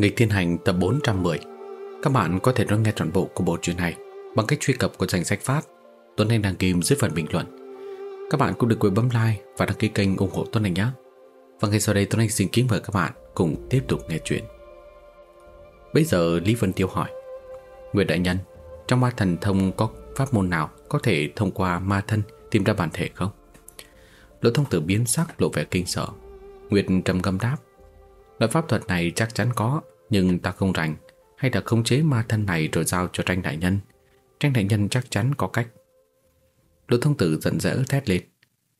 Nghịch Thiên Hành tập 410 Các bạn có thể đón nghe trọn bộ của bộ truyện này bằng cách truy cập của danh sách phát. Tuấn Anh đăng ký dưới phần bình luận. Các bạn cũng được quên bấm like và đăng ký kênh ủng hộ Tuấn Anh nhé. Và ngay sau đây Tuấn Anh xin kính mời các bạn cùng tiếp tục nghe chuyện. Bây giờ Lý Vân Tiêu hỏi, Nguyệt Đại Nhân, Trong ma thần thông có pháp môn nào có thể thông qua ma thân tìm ra bản thể không? Lỗ thông tử biến sắc, lộ vẻ kinh sợ. Nguyệt trầm ngâm đáp Loại pháp thuật này chắc chắn có, Nhưng ta không rành. Hay là khống chế ma thân này rồi giao cho tranh đại nhân. Tranh đại nhân chắc chắn có cách. Lỗ thông tử giận dữ thét lên.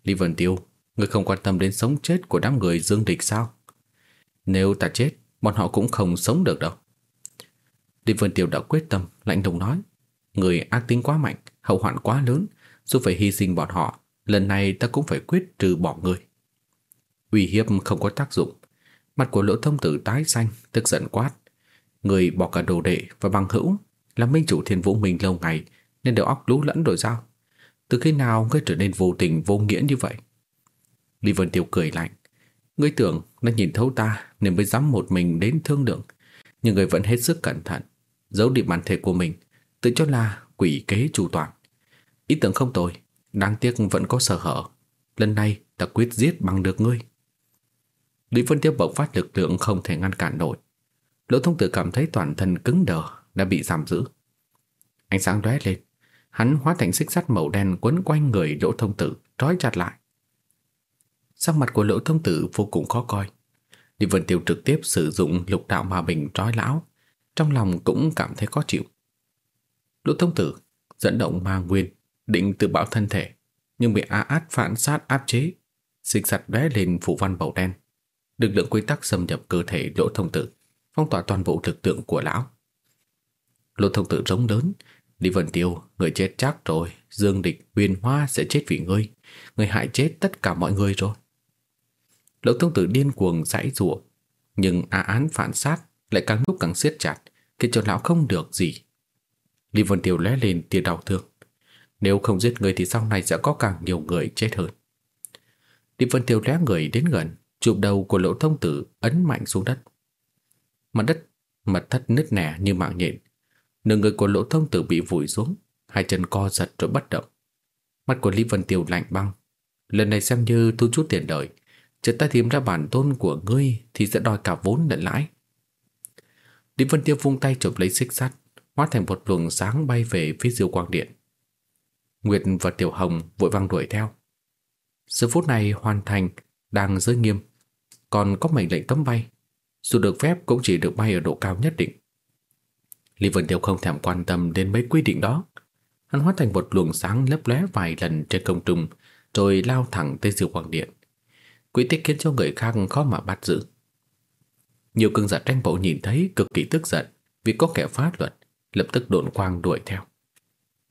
Lý Vân Tiêu Người không quan tâm đến sống chết của đám người dương địch sao? Nếu ta chết, Bọn họ cũng không sống được đâu. Lý Vân Tiêu đã quyết tâm, Lạnh lùng nói. Người ác tính quá mạnh, Hậu hoạn quá lớn, Dù phải hy sinh bọn họ, Lần này ta cũng phải quyết trừ bỏ người. Uy hiếp không có tác dụng. Mặt của lỗ thông tử tái xanh, Tức giận quát. Người bỏ cả đồ đệ và bằng hữu, Là minh chủ thiên vũ mình lâu ngày, Nên đều óc lú lẫn rồi sao? Từ khi nào ngươi trở nên vô tình, vô nghĩa như vậy? Lý Vân Tiêu cười lạnh. Ngươi tưởng nó nhìn thấu ta Nên mới dám một mình đến thương lượng. Nhưng người vẫn hết sức cẩn thận, Giấu đi bản thể của mình, Tự cho là quỷ kế chủ toàn. Ý tưởng không tồi, Đáng tiếc vẫn có sở hở. Lần này ta quyết giết bằng được ngươi. Lý Vân Tiêu bộc phát lực lượng không thể ngăn cản nổi. Lỗ thông tử cảm thấy toàn thân cứng đờ, đã bị giam giữ. Ánh sáng lóe lên, hắn hóa thành xích sắt màu đen quấn quanh người lỗ thông tử, trói chặt lại. Sắc mặt của lỗ thông tử vô cùng khó coi. Lý Vân Tiêu trực tiếp sử dụng lục đạo ma bình trói lão, trong lòng cũng cảm thấy khó chịu. Lỗ thông tử dẫn động ma nguyên, định tự bảo thân thể, nhưng bị á át phản sát áp chế, xích sắt lóe lên phủ văn màu đen, lực lượng quy tắc xâm nhập cơ thể lỗ thông tử, phong tỏa toàn bộ lực lượng của lão. Lỗ thông tử rống lớn, Lý Vân Tiêu, người chết chắc rồi, Dương Địch, Huyền Hoa sẽ chết vì ngươi, người hại chết tất cả mọi người rồi. Lỗ thông tử điên cuồng giãy giụa, nhưng á án phản sát lại càng lúc càng siết chặt, khiến cho lão không được gì. Lý Vân Tiêu lóe lên tia đau thương. Nếu không giết người thì sau này sẽ có càng nhiều người chết hơn. Lý Vân Tiêu lóe người đến gần, chụp đầu của lỗ thông tử ấn mạnh xuống đất. Mặt đất, mật thất nứt nẻ như mạng nhện. Nửa người của lỗ thông tử bị vùi xuống, hai chân co giật rồi bất động. Mặt của Lý Vân Tiêu lạnh băng. Lần này xem như thu chút tiền lợi. Chợt ta tìm ra bản tôn của ngươi thì sẽ đòi cả vốn lẫn lãi. Lý Vân Tiêu vung tay chụp lấy xích sắt, hóa thành một luồng sáng bay về phía diêu quang điện. Nguyệt và Tiểu Hồng vội vang đuổi theo. Giờ phút này hoàn thành đang giới nghiêm còn có mệnh lệnh cấm bay, dù được phép cũng chỉ được bay ở độ cao nhất định. Lý Vân Tiêu không thèm quan tâm đến mấy quy định đó. Hắn hóa thành một luồng sáng lấp lóe vài lần trên không trung, rồi lao thẳng tới Diệu Quang Điện. Quy tích khiến cho người khác khó mà bắt giữ. Nhiều cương giả tranh bộ nhìn thấy cực kỳ tức giận vì có kẻ phá luật, lập tức độn quang đuổi theo.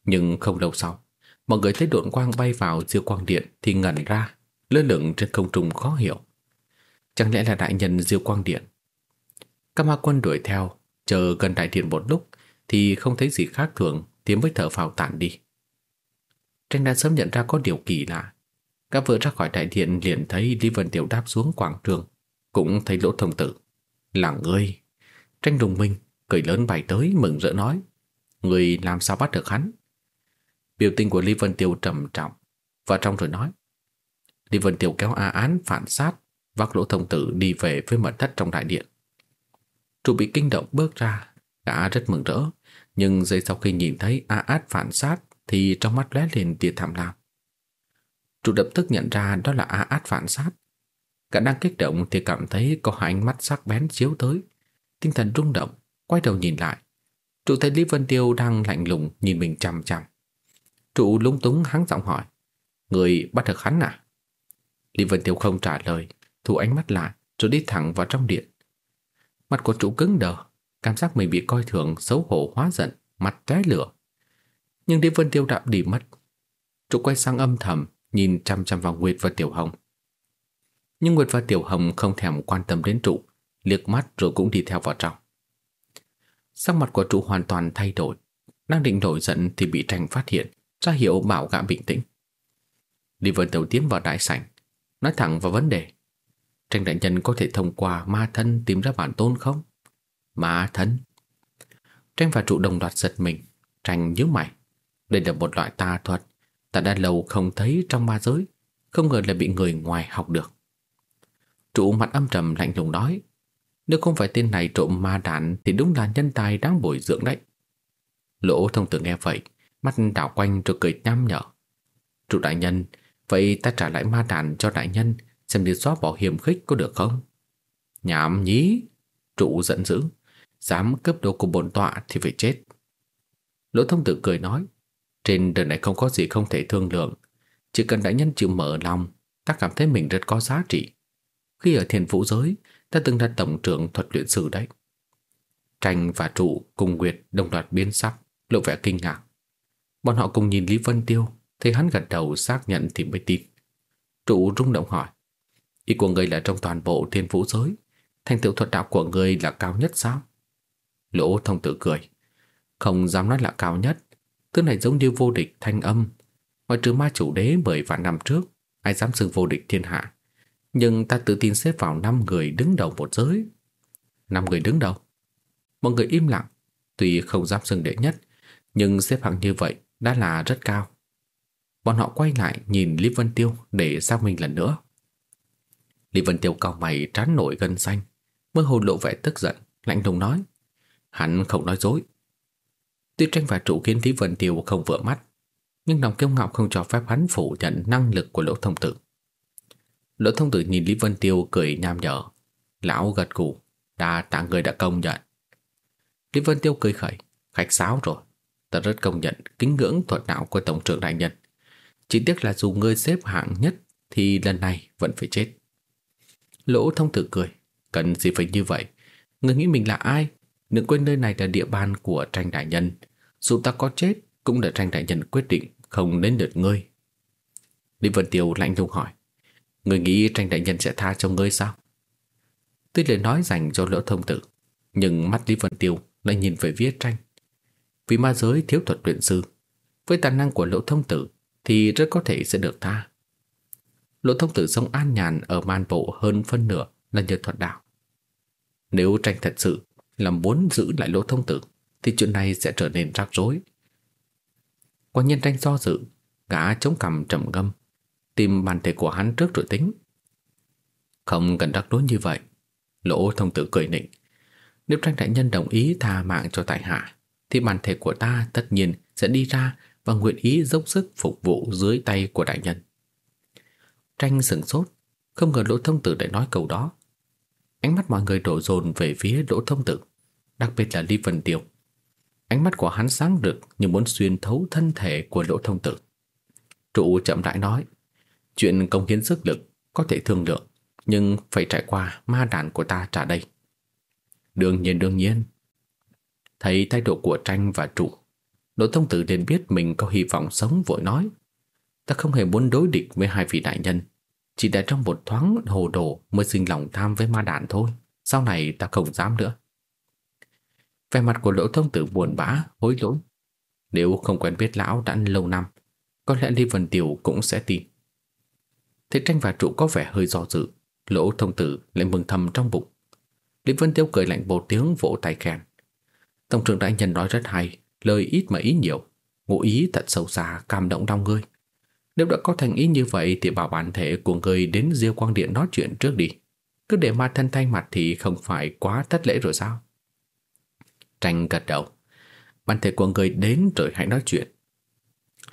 Nhưng không lâu sau, mọi người thấy độn quang bay vào Diệu Quang Điện thì ngẩn ra, lơ lửng trên không trung khó hiểu. Chẳng lẽ là đại nhân Diêu Quang Điện? Các ma quân đuổi theo, Chờ gần đại điện một lúc, Thì không thấy gì khác thường, Tiến với thở phào tản đi. Tranh đã sớm nhận ra có điều kỳ lạ. Các vợ ra khỏi đại điện liền thấy Lý Vân Tiểu đáp xuống quảng trường, Cũng thấy lỗ thông tử. Là ngươi Tranh đồng minh cười lớn bài tới, mừng rỡ nói, Người làm sao bắt được hắn? Biểu tình của Lý Vân Tiêu trầm trọng, Và trong rồi nói, Lý Vân Tiêu kéo A án phản sát vác lỗ thông tử đi về với mật thất trong đại điện. Trụ bị kinh động bước ra, gã rất mừng rỡ, nhưng giây sau khi nhìn thấy A Át phản sát thì trong mắt lóe lên tia thảm lam. Trụ lập tức nhận ra đó là A Át phản sát. Gã đang kích động thì cảm thấy có hai ánh mắt sắc bén chiếu tới, tinh thần rung động, quay đầu nhìn lại. Trụ thấy Lý Vân Tiêu đang lạnh lùng nhìn mình chằm chằm. Trụ lúng túng hắng giọng hỏi, người bắt được hắn à? Lý Vân Tiêu không trả lời, thu ánh mắt lại rồi đi thẳng vào trong điện. Mặt của trụ cứng đờ, cảm giác mình bị coi thường xấu hổ hóa giận, mặt trái lửa. Nhưng Đế Vân Tiêu đã đi mất. Trụ quay sang âm thầm, nhìn chăm chăm vào Nguyệt và Tiểu Hồng. Nhưng Nguyệt và Tiểu Hồng không thèm quan tâm đến trụ, liếc mắt rồi cũng đi theo vào trong. Sắc mặt của trụ hoàn toàn thay đổi, đang định nổi giận thì bị tranh phát hiện, ra hiệu bảo gã bình tĩnh. Lý Vân Tiêu tiến vào đại sảnh, nói thẳng vào vấn đề. Tranh đại nhân có thể thông qua ma thân tìm ra bản tôn không? ma thân. Tranh và trụ đồng loạt giật mình, tranh nhíu mày. Đây là một loại tà thuật, ta đã lâu không thấy trong ma giới, không ngờ là bị người ngoài học được. Trụ mặt âm trầm lạnh lùng nói, nếu không phải tên này trộm ma đạn thì đúng là nhân tài đáng bồi dưỡng đấy. Lỗ thông tử nghe vậy, mắt đảo quanh rồi cười nham nhở. Trụ đại nhân, vậy ta trả lại ma đạn cho đại nhân xem đi xóa bỏ hiểm khích có được không? Nhảm nhí! Trụ giận dữ, dám cướp đồ của bổn tọa thì phải chết. Lỗ thông tử cười nói, trên đời này không có gì không thể thương lượng, chỉ cần đại nhân chịu mở lòng, ta cảm thấy mình rất có giá trị. Khi ở thiền vũ giới, ta từng là tổng trưởng thuật luyện sử đấy. Tranh và trụ cùng Nguyệt đồng loạt biến sắc, lộ vẻ kinh ngạc. Bọn họ cùng nhìn Lý Vân Tiêu, thấy hắn gật đầu xác nhận thì mới tin. Trụ rung động hỏi, ý của người là trong toàn bộ thiên vũ giới, thành tựu thuật đạo của người là cao nhất sao? Lỗ thông tử cười, không dám nói là cao nhất, thứ này giống như vô địch thanh âm. Ngoài trừ ma chủ đế mười vạn năm trước, ai dám xưng vô địch thiên hạ. Nhưng ta tự tin xếp vào năm người đứng đầu một giới. năm người đứng đầu. Mọi người im lặng, tuy không dám xưng đệ nhất, nhưng xếp hạng như vậy đã là rất cao. Bọn họ quay lại nhìn Lý Vân Tiêu để xác minh lần nữa. Lý Vân Tiêu cao mày trán nổi gân xanh, mơ hồ lộ vẻ tức giận, lạnh lùng nói. Hắn không nói dối. Tuy tranh và trụ khiến Lý Vân Tiêu không vừa mắt, nhưng lòng kiêu ngạo không cho phép hắn phủ nhận năng lực của lỗ thông tử. Lỗ thông tử nhìn Lý Vân Tiêu cười nham nhở. Lão gật gù, đa tạ người đã công nhận. Lý Vân Tiêu cười khẩy, khách sáo rồi. Ta rất công nhận kính ngưỡng thuật đạo của Tổng trưởng đại nhân. Chỉ tiếc là dù ngươi xếp hạng nhất thì lần này vẫn phải chết. Lỗ thông tử cười, cần gì phải như vậy? người nghĩ mình là ai? Đừng quên nơi này là địa bàn của tranh đại nhân. Dù ta có chết cũng là tranh đại nhân quyết định không đến lượt ngươi. Lý Vân Tiêu lạnh lùng hỏi. Người nghĩ tranh đại nhân sẽ tha cho ngươi sao? Tuy lời nói dành cho lỗ thông tử, nhưng mắt Lý Vân Tiêu lại nhìn về phía tranh. Vì ma giới thiếu thuật luyện sư, với tài năng của lỗ thông tử thì rất có thể sẽ được tha. Lỗ thông tử sống an nhàn ở man bộ hơn phân nửa là nhờ thuật đạo. Nếu tranh thật sự là muốn giữ lại lỗ thông tử, thì chuyện này sẽ trở nên rắc rối. Quả nhiên tranh do dự, gã chống cằm trầm ngâm, tìm bàn thể của hắn trước rồi tính. Không cần rắc rối như vậy, lỗ thông tử cười nịnh. Nếu tranh đại nhân đồng ý tha mạng cho tại hạ, thì bản thể của ta tất nhiên sẽ đi ra và nguyện ý dốc sức phục vụ dưới tay của đại nhân. Tranh sừng sốt, không ngờ Lỗ Thông Tử lại nói câu đó. Ánh mắt mọi người đổ dồn về phía Lỗ Thông Tử, đặc biệt là Lý Vân Tiêu. Ánh mắt của hắn sáng rực như muốn xuyên thấu thân thể của Lỗ Thông Tử. Trụ chậm rãi nói, chuyện công hiến sức lực có thể thương lượng, nhưng phải trải qua ma đàn của ta trả đây. Đương nhiên đương nhiên. Thấy thái độ của tranh và trụ, Lỗ Thông Tử liền biết mình có hy vọng sống vội nói. Ta không hề muốn đối địch với hai vị đại nhân, chỉ để trong một thoáng hồ đồ mới sinh lòng tham với ma đàn thôi. Sau này ta không dám nữa. Về mặt của lỗ thông tử buồn bã, hối lỗi. Nếu không quen biết lão đã lâu năm, có lẽ Lý Vân Tiểu cũng sẽ tin. Thế tranh và trụ có vẻ hơi do dự, lỗ thông tử lại mừng thầm trong bụng. Lý Vân Tiêu cười lạnh một tiếng vỗ tay khen. Tổng trưởng đại nhân nói rất hay, lời ít mà ý nhiều, ngụ ý thật sâu xa, cảm động đau ngươi. Nếu đã có thành ý như vậy thì bảo bản thể của người đến Diêu Quang Điện nói chuyện trước đi. Cứ để ma thân thay mặt thì không phải quá thất lễ rồi sao? Tranh gật đầu. Bản thể của người đến rồi hãy nói chuyện.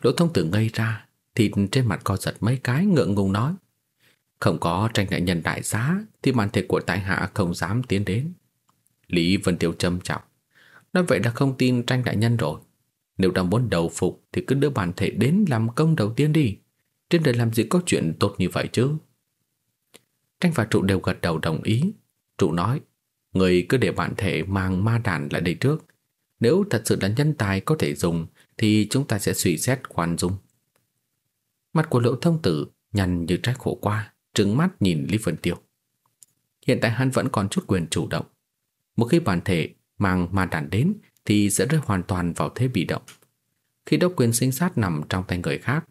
Lỗ thông tử ngây ra, thịt trên mặt co giật mấy cái ngượng ngùng nói. Không có tranh đại nhân đại giá thì bản thể của tại hạ không dám tiến đến. Lý Vân Tiêu trầm trọng. Nói vậy đã không tin tranh đại nhân rồi. Nếu đang muốn đầu phục thì cứ đưa bản thể đến làm công đầu tiên đi. Trên đời làm gì có chuyện tốt như vậy chứ? Tranh và trụ đều gật đầu đồng ý. Trụ nói, người cứ để bản thể mang ma đàn lại đây trước. Nếu thật sự là nhân tài có thể dùng thì chúng ta sẽ suy xét khoan dung. Mặt của lỗ thông tử nhằn như trái khổ qua, trừng mắt nhìn Lý Vân Tiêu. Hiện tại hắn vẫn còn chút quyền chủ động. Một khi bản thể mang ma đàn đến thì sẽ rơi hoàn toàn vào thế bị động. Khi độc quyền sinh sát nằm trong tay người khác,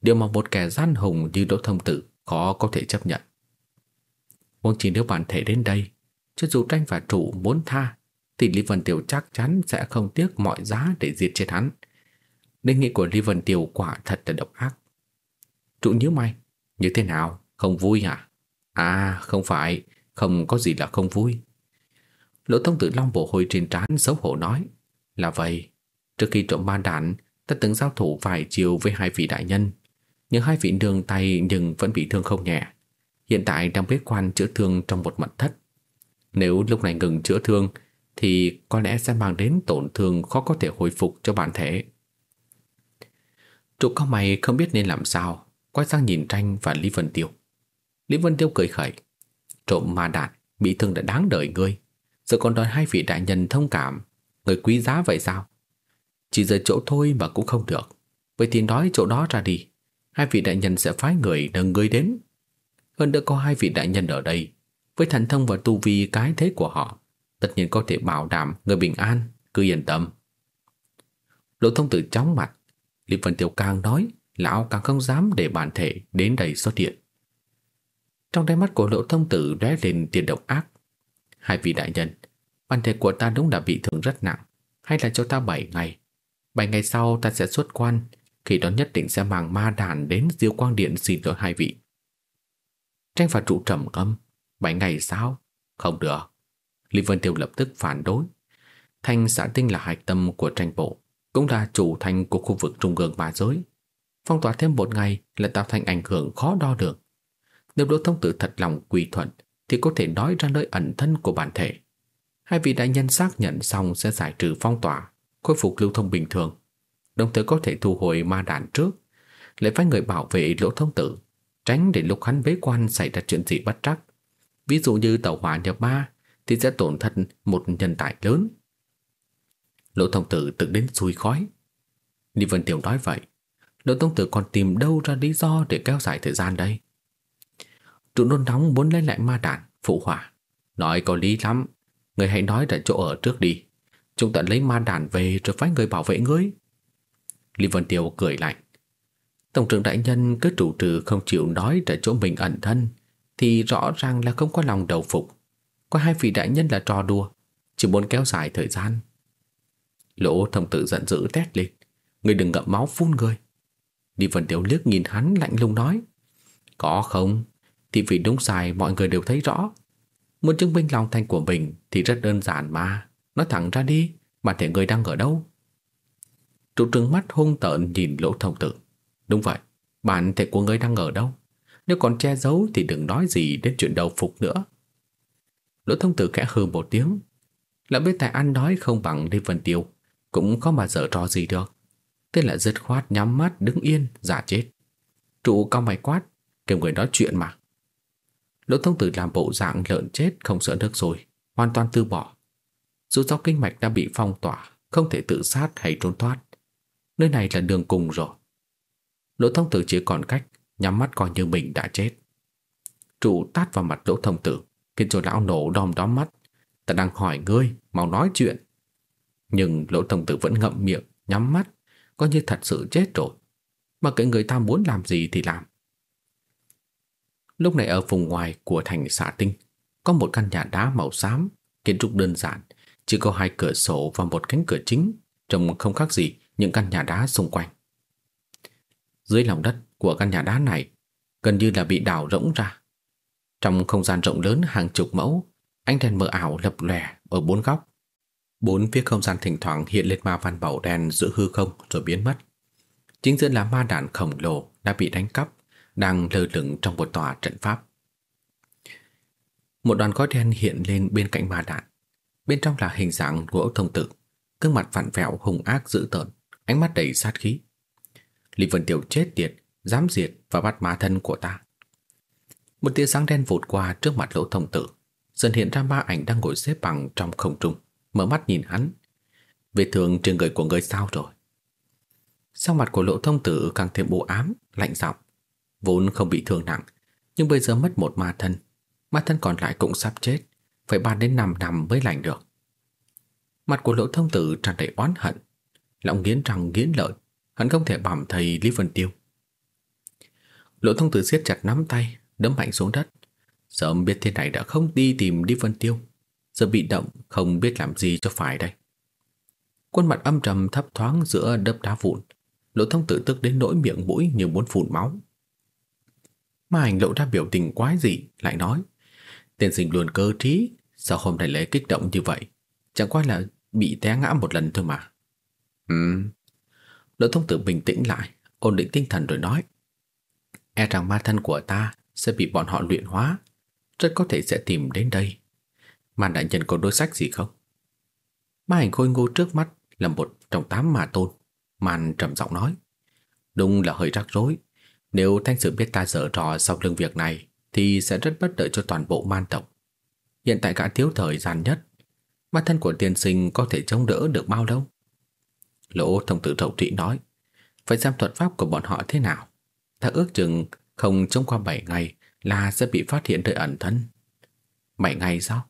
điều mà một kẻ gian hùng như Đỗ Thông Tử khó có thể chấp nhận. Huống chỉ nếu bản thể đến đây, cho dù tranh và trụ muốn tha, thì Lý Vân tiểu chắc chắn sẽ không tiếc mọi giá để diệt chết hắn. Đề nghị của Lý Vân tiểu quả thật là độc ác. Trụ nhớ mày, như thế nào? Không vui à? À, không phải, không có gì là không vui. Lỗ thông tử long bộ hồi trên trán xấu hổ nói. Là vậy, trước khi trộm ma đạn, ta từng giao thủ vài chiều với hai vị đại nhân. Nhưng hai vị đường tay nhưng vẫn bị thương không nhẹ. Hiện tại đang bế quan chữa thương trong một mật thất. Nếu lúc này ngừng chữa thương, thì có lẽ sẽ mang đến tổn thương khó có thể hồi phục cho bản thể. Trụ cao mày không biết nên làm sao, quay sang nhìn tranh và Lý Vân Tiêu. Lý Vân Tiêu cười khẩy. Trộm ma đạn, bị thương đã đáng đợi ngươi. Giờ còn đòi hai vị đại nhân thông cảm, người quý giá vậy sao? Chỉ giờ chỗ thôi mà cũng không được. Vậy thì nói chỗ đó ra đi. Hai vị đại nhân sẽ phái người nâng ngươi đến. Hơn nữa có hai vị đại nhân ở đây. Với thần thông và tu vi cái thế của họ, tất nhiên có thể bảo đảm người bình an, cứ yên tâm. Lộ thông tử chóng mặt, Lý Vân tiểu càng nói, lão càng không dám để bản thể đến đây xuất hiện. Trong đáy mắt của lộ thông tử lóe lên tiền độc ác. Hai vị đại nhân, bản thể của ta đúng là bị thương rất nặng, hay là cho ta 7 ngày. 7 ngày sau ta sẽ xuất quan, khi đó nhất định sẽ mang ma đàn đến diêu quang điện xin lỗi hai vị. Tranh phạt trụ trầm âm 7 ngày sao? Không được. Lý Vân Tiêu lập tức phản đối. Thanh xã tinh là hạch tâm của tranh bộ, cũng là chủ thành của khu vực trung ương ma giới. Phong tỏa thêm một ngày là tạo thành ảnh hưởng khó đo được. Nếu Đỗ Thông Tử thật lòng quy thuận thì có thể nói ra nơi ẩn thân của bản thể. Hai vị đại nhân xác nhận xong sẽ giải trừ phong tỏa, khôi phục lưu thông bình thường, đồng thời có thể thu hồi ma đạn trước, lại phải người bảo vệ Lỗ Thông Tử, tránh để lúc hắn bế quan xảy ra chuyện gì bất trắc. Ví dụ như tàu hỏa nhập ma thì sẽ tổn thất một nhân tài lớn. Lỗ Thông Tử tự đến xui khói. Lý Vân Tiểu nói vậy, Lỗ Thông Tử còn tìm đâu ra lý do để kéo dài thời gian đây? Trụ nôn nóng muốn lấy lại ma đạn, phụ hỏa. Nói có lý lắm, người hãy nói tại chỗ ở trước đi. Chúng ta lấy ma đàn về rồi phái người bảo vệ ngươi. Lý Vân Tiêu cười lạnh. Tổng trưởng đại nhân cứ trụ trừ không chịu nói tại chỗ mình ẩn thân thì rõ ràng là không có lòng đầu phục. Có hai vị đại nhân là trò đùa, chỉ muốn kéo dài thời gian. Lỗ thông tử giận dữ tét lên. Người đừng ngậm máu phun người. Lý Vân Tiêu liếc nhìn hắn lạnh lùng nói. Có không? Thì vì đúng sai mọi người đều thấy rõ. Muốn chứng minh lòng thành của mình thì rất đơn giản mà. Nói thẳng ra đi, bản thể người đang ở đâu? Trụ trừng mắt hung tợn nhìn lỗ thông tử. Đúng vậy, bản thể của người đang ở đâu? Nếu còn che giấu thì đừng nói gì đến chuyện đầu phục nữa. Lỗ thông tử khẽ hừ một tiếng. Là biết tài ăn nói không bằng Lê Vân Tiêu, cũng có mà dở trò gì được. Thế là dứt khoát nhắm mắt đứng yên, giả chết. Trụ cao mày quát, kêu người nói chuyện mà. Lỗ thông tử làm bộ dạng lợn chết không sợ nước rồi, hoàn toàn từ bỏ. Dù do kinh mạch đã bị phong tỏa, không thể tự sát hay trốn thoát. Nơi này là đường cùng rồi. Lỗ thông tử chỉ còn cách nhắm mắt coi như mình đã chết. Trụ tát vào mặt lỗ thông tử, khiến cho lão nổ đom đóm mắt. Ta đang hỏi ngươi, mau nói chuyện. Nhưng lỗ thông tử vẫn ngậm miệng, nhắm mắt, coi như thật sự chết rồi. Mà cái người ta muốn làm gì thì làm. Lúc này ở vùng ngoài của thành xã tinh, có một căn nhà đá màu xám, kiến trúc đơn giản, chỉ có hai cửa sổ và một cánh cửa chính, trông không khác gì những căn nhà đá xung quanh. Dưới lòng đất của căn nhà đá này gần như là bị đào rỗng ra. Trong không gian rộng lớn hàng chục mẫu, ánh đèn mờ ảo lập lòe ở bốn góc. Bốn phía không gian thỉnh thoảng hiện lên ma văn bảo đen giữa hư không rồi biến mất. Chính giữa là ma đạn khổng lồ đã bị đánh cắp, đang lơ lửng trong một tòa trận pháp. Một đoàn khói đen hiện lên bên cạnh ma đạn. Bên trong là hình dạng gỗ thông tử, gương mặt vặn vẹo hung ác dữ tợn, ánh mắt đầy sát khí. Lý Vân Tiểu chết tiệt, dám diệt và bắt ma thân của ta. Một tia sáng đen vụt qua trước mặt lỗ thông tử, dần hiện ra ma ảnh đang ngồi xếp bằng trong không trung, mở mắt nhìn hắn. Vết thương trên người của người sao rồi? Sau mặt của lỗ thông tử càng thêm u ám, lạnh giọng. Vốn không bị thương nặng, nhưng bây giờ mất một ma thân. Ma thân còn lại cũng sắp chết, phải 3 đến 5 năm mới lành được. Mặt của lỗ thông tử tràn đầy oán hận, lòng nghiến răng nghiến lợi, hắn không thể bảm thầy Lý Vân Tiêu. Lỗ thông tử siết chặt nắm tay, đấm mạnh xuống đất. Sớm biết thế này đã không đi tìm Lý Vân Tiêu. Giờ bị động không biết làm gì cho phải đây Khuôn mặt âm trầm thấp thoáng giữa đớp đá vụn Lỗ thông tử tức đến nỗi miệng mũi như muốn phun máu mà hành lộ ra biểu tình quái dị Lại nói Tiên sinh luôn cơ trí Sao hôm nay lễ kích động như vậy? Chẳng qua là bị té ngã một lần thôi mà. Ừ Lỗ thông tử bình tĩnh lại Ổn định tinh thần rồi nói E rằng ma thân của ta Sẽ bị bọn họ luyện hóa Rất có thể sẽ tìm đến đây. Mà đại nhân có đối sách gì không? Ma hành khôi ngô trước mắt Là một trong tám mà tôn Màn trầm giọng nói Đúng là hơi rắc rối nếu thanh sử biết ta dở trò sau lưng việc này, Thì sẽ rất bất lợi cho toàn bộ man tộc. Hiện tại cả thiếu thời gian nhất Ma thân của tiên sinh có thể chống đỡ được bao lâu? Lỗ thông tử rậu trị nói, Phải xem thuật pháp của bọn họ thế nào. Ta ước chừng không chống qua 7 ngày Là sẽ bị phát hiện nơi ẩn thân. 7 ngày sao?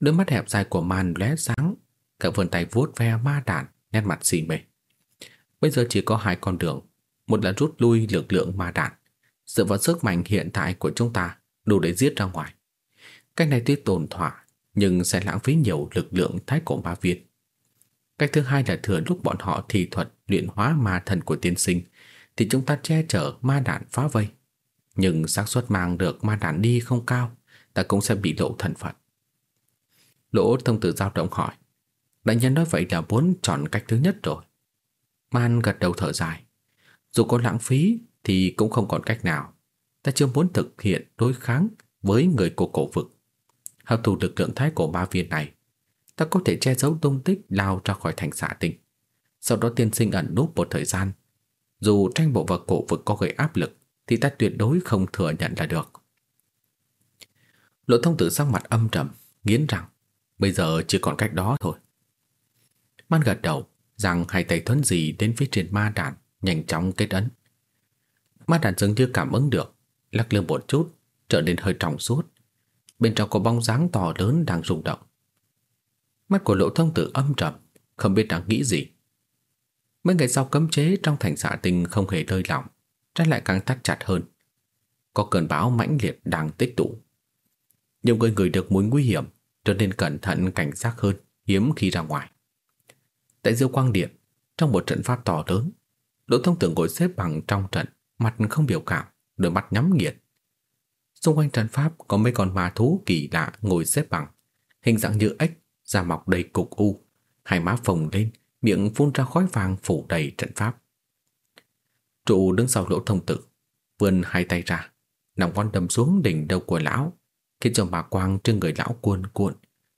Đôi mắt hẹp dài của man lóe sáng, Cả vườn tay vuốt ve ma đàn, Nét mặt xì mê. Bây giờ chỉ có hai con đường một là rút lui lực lượng ma đạn Dựa vào sức mạnh hiện tại của chúng ta Đủ để giết ra ngoài Cách này tuy tồn thỏa Nhưng sẽ lãng phí nhiều lực lượng thái cổ ma Việt Cách thứ hai là thừa lúc bọn họ thi thuật luyện hóa ma thần của tiên sinh thì chúng ta che chở ma đạn phá vây. Nhưng xác suất mang được ma đạn đi không cao, ta cũng sẽ bị lộ thần phận. Lỗ thông tử giao động hỏi, đại nhân nói vậy là muốn chọn cách thứ nhất rồi. Man gật đầu thở dài, dù có lãng phí thì cũng không còn cách nào. Ta chưa muốn thực hiện đối kháng với người của cổ vực. Hợp thủ lực lượng thái cổ ba viên này ta có thể che giấu tung tích lao ra khỏi thành xạ tinh. Sau đó tiên sinh ẩn núp một thời gian. Dù tranh bộ và cổ vực có gây áp lực, thì ta tuyệt đối không thừa nhận là được. Lộ thông tử sắc mặt âm trầm, nghiến rằng bây giờ chỉ còn cách đó thôi. Man gật đầu, rằng hai tay thuấn gì đến phía trên ma đàn, nhanh chóng kết ấn. mắt đàn dường như cảm ứng được, lắc lư một chút, trở nên hơi trong suốt. Bên trong có bóng dáng to lớn đang rung động. Mắt của lộ thông tử âm trầm Không biết đang nghĩ gì Mấy ngày sau cấm chế trong thành xã tình Không hề lơi lỏng Trái lại càng thắt chặt hơn Có cơn bão mãnh liệt đang tích tụ Nhiều người người được mối nguy hiểm Trở nên cẩn thận cảnh giác hơn Hiếm khi ra ngoài Tại diêu quang điện Trong một trận pháp to lớn Đỗ thông tưởng ngồi xếp bằng trong trận Mặt không biểu cảm Đôi mắt nhắm nghiệt Xung quanh trận pháp có mấy con ma thú kỳ lạ ngồi xếp bằng Hình dạng như ếch da mọc đầy cục u, hai má phồng lên, miệng phun ra khói vàng phủ đầy trận pháp. Trụ đứng sau lỗ thông tử, vươn hai tay ra, nằm quan đâm xuống đỉnh đầu của lão, khiến cho mà quang trên người lão cuồn cuộn,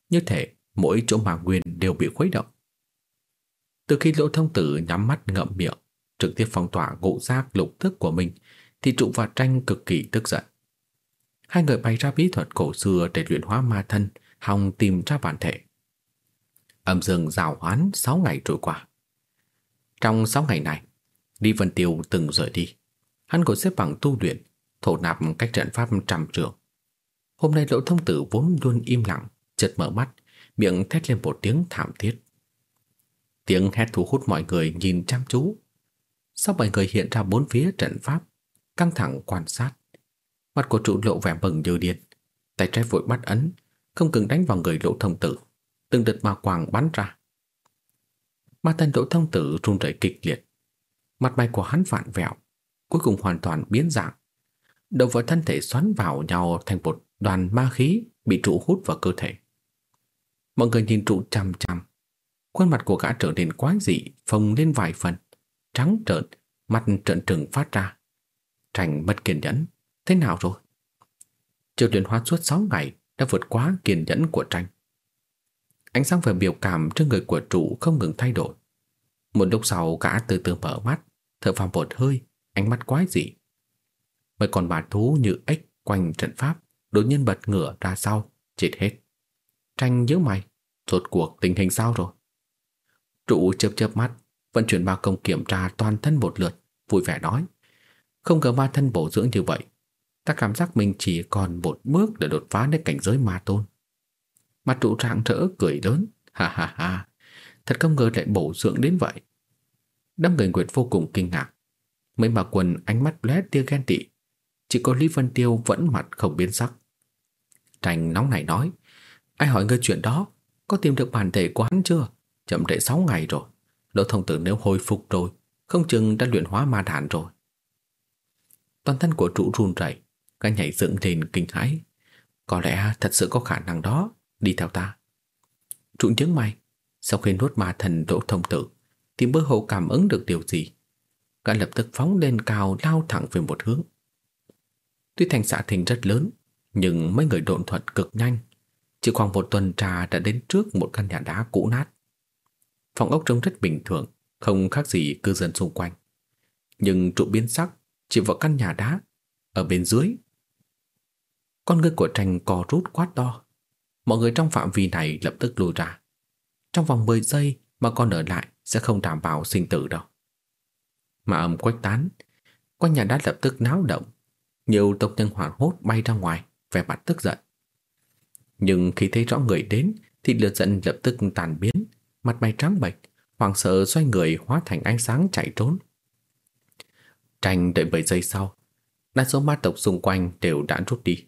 như thể mỗi chỗ mà nguyên đều bị khuấy động. Từ khi lỗ thông tử nhắm mắt ngậm miệng, trực tiếp phong tỏa ngũ giác lục thức của mình, thì trụ và tranh cực kỳ tức giận. Hai người bày ra bí thuật cổ xưa để luyện hóa ma thân, hòng tìm ra bản thể. Âm dương rào hoán 6 ngày trôi qua. Trong 6 ngày này, Lý Vân Tiêu từng rời đi. Hắn ngồi xếp bằng tu luyện, thổ nạp cách trận pháp trăm trường. Hôm nay lỗ thông tử vốn luôn im lặng, chợt mở mắt, miệng thét lên một tiếng thảm thiết. Tiếng hét thu hút mọi người nhìn chăm chú. Sau bảy người hiện ra bốn phía trận pháp, căng thẳng quan sát. Mặt của trụ lộ vẻ mừng như điên, tay trái vội bắt ấn, không cứng đánh vào người lỗ thông tử từng đợt ma quang bắn ra. Ma thần lỗ thông tử run rẩy kịch liệt. Mặt mày của hắn vạn vẹo, cuối cùng hoàn toàn biến dạng. Đầu và thân thể xoắn vào nhau thành một đoàn ma khí bị trụ hút vào cơ thể. Mọi người nhìn trụ chằm chằm. Khuôn mặt của gã trở nên quái dị, phồng lên vài phần, trắng trợn, mắt trợn trừng phát ra. Trành mất kiên nhẫn, thế nào rồi? triệu luyện hóa suốt 6 ngày đã vượt quá kiên nhẫn của tranh. Ánh sáng về biểu cảm trên người của trụ không ngừng thay đổi. Một lúc sau gã từ từ mở mắt, thở phào một hơi, ánh mắt quái dị. Mấy con bà thú như ếch quanh trận pháp đột nhiên bật ngửa ra sau, chết hết. Tranh nhớ mày, rốt cuộc tình hình sao rồi? Trụ chớp chớp mắt, vận chuyển ba công kiểm tra toàn thân một lượt, vui vẻ nói. Không ngờ ma thân bổ dưỡng như vậy, ta cảm giác mình chỉ còn một bước để đột phá đến cảnh giới ma tôn. Mặt trụ trạng rỡ cười lớn Ha ha ha Thật không ngờ lại bổ dưỡng đến vậy Đám người Nguyệt vô cùng kinh ngạc Mấy mà quần ánh mắt lóe tia ghen tị Chỉ có Lý Vân Tiêu vẫn mặt không biến sắc trành nóng này nói Ai hỏi ngươi chuyện đó? Có tìm được bản thể của hắn chưa? Chậm trễ 6 ngày rồi. Đỗ thông tử nếu hồi phục rồi, không chừng đã luyện hóa ma đản rồi. Toàn thân của trụ run rẩy, cái nhảy dựng lên kinh hãi. Có lẽ thật sự có khả năng đó, đi theo ta. Trụ nhướng mày, sau khi nuốt ma thần đỗ thông tử, thì mơ hồ cảm ứng được điều gì. Gã lập tức phóng lên cao lao thẳng về một hướng. Tuy thành xã thình rất lớn, nhưng mấy người độn thuật cực nhanh. Chỉ khoảng một tuần trà đã đến trước một căn nhà đá cũ nát. Phòng ốc trông rất bình thường, không khác gì cư dân xung quanh. Nhưng trụ biến sắc chỉ vào căn nhà đá ở bên dưới. Con ngươi của tranh co rút quát to. Mọi người trong phạm vi này lập tức lùi ra. Trong vòng 10 giây mà con ở lại sẽ không đảm bảo sinh tử đâu. Mà âm quách tán, quanh nhà đá lập tức náo động. Nhiều tộc nhân hoảng hốt bay ra ngoài, vẻ mặt tức giận. Nhưng khi thấy rõ người đến thì lửa giận lập tức tàn biến, mặt mày trắng bệch, hoảng sợ xoay người hóa thành ánh sáng chạy trốn. Tranh đợi 7 giây sau, đa số ma tộc xung quanh đều đã rút đi.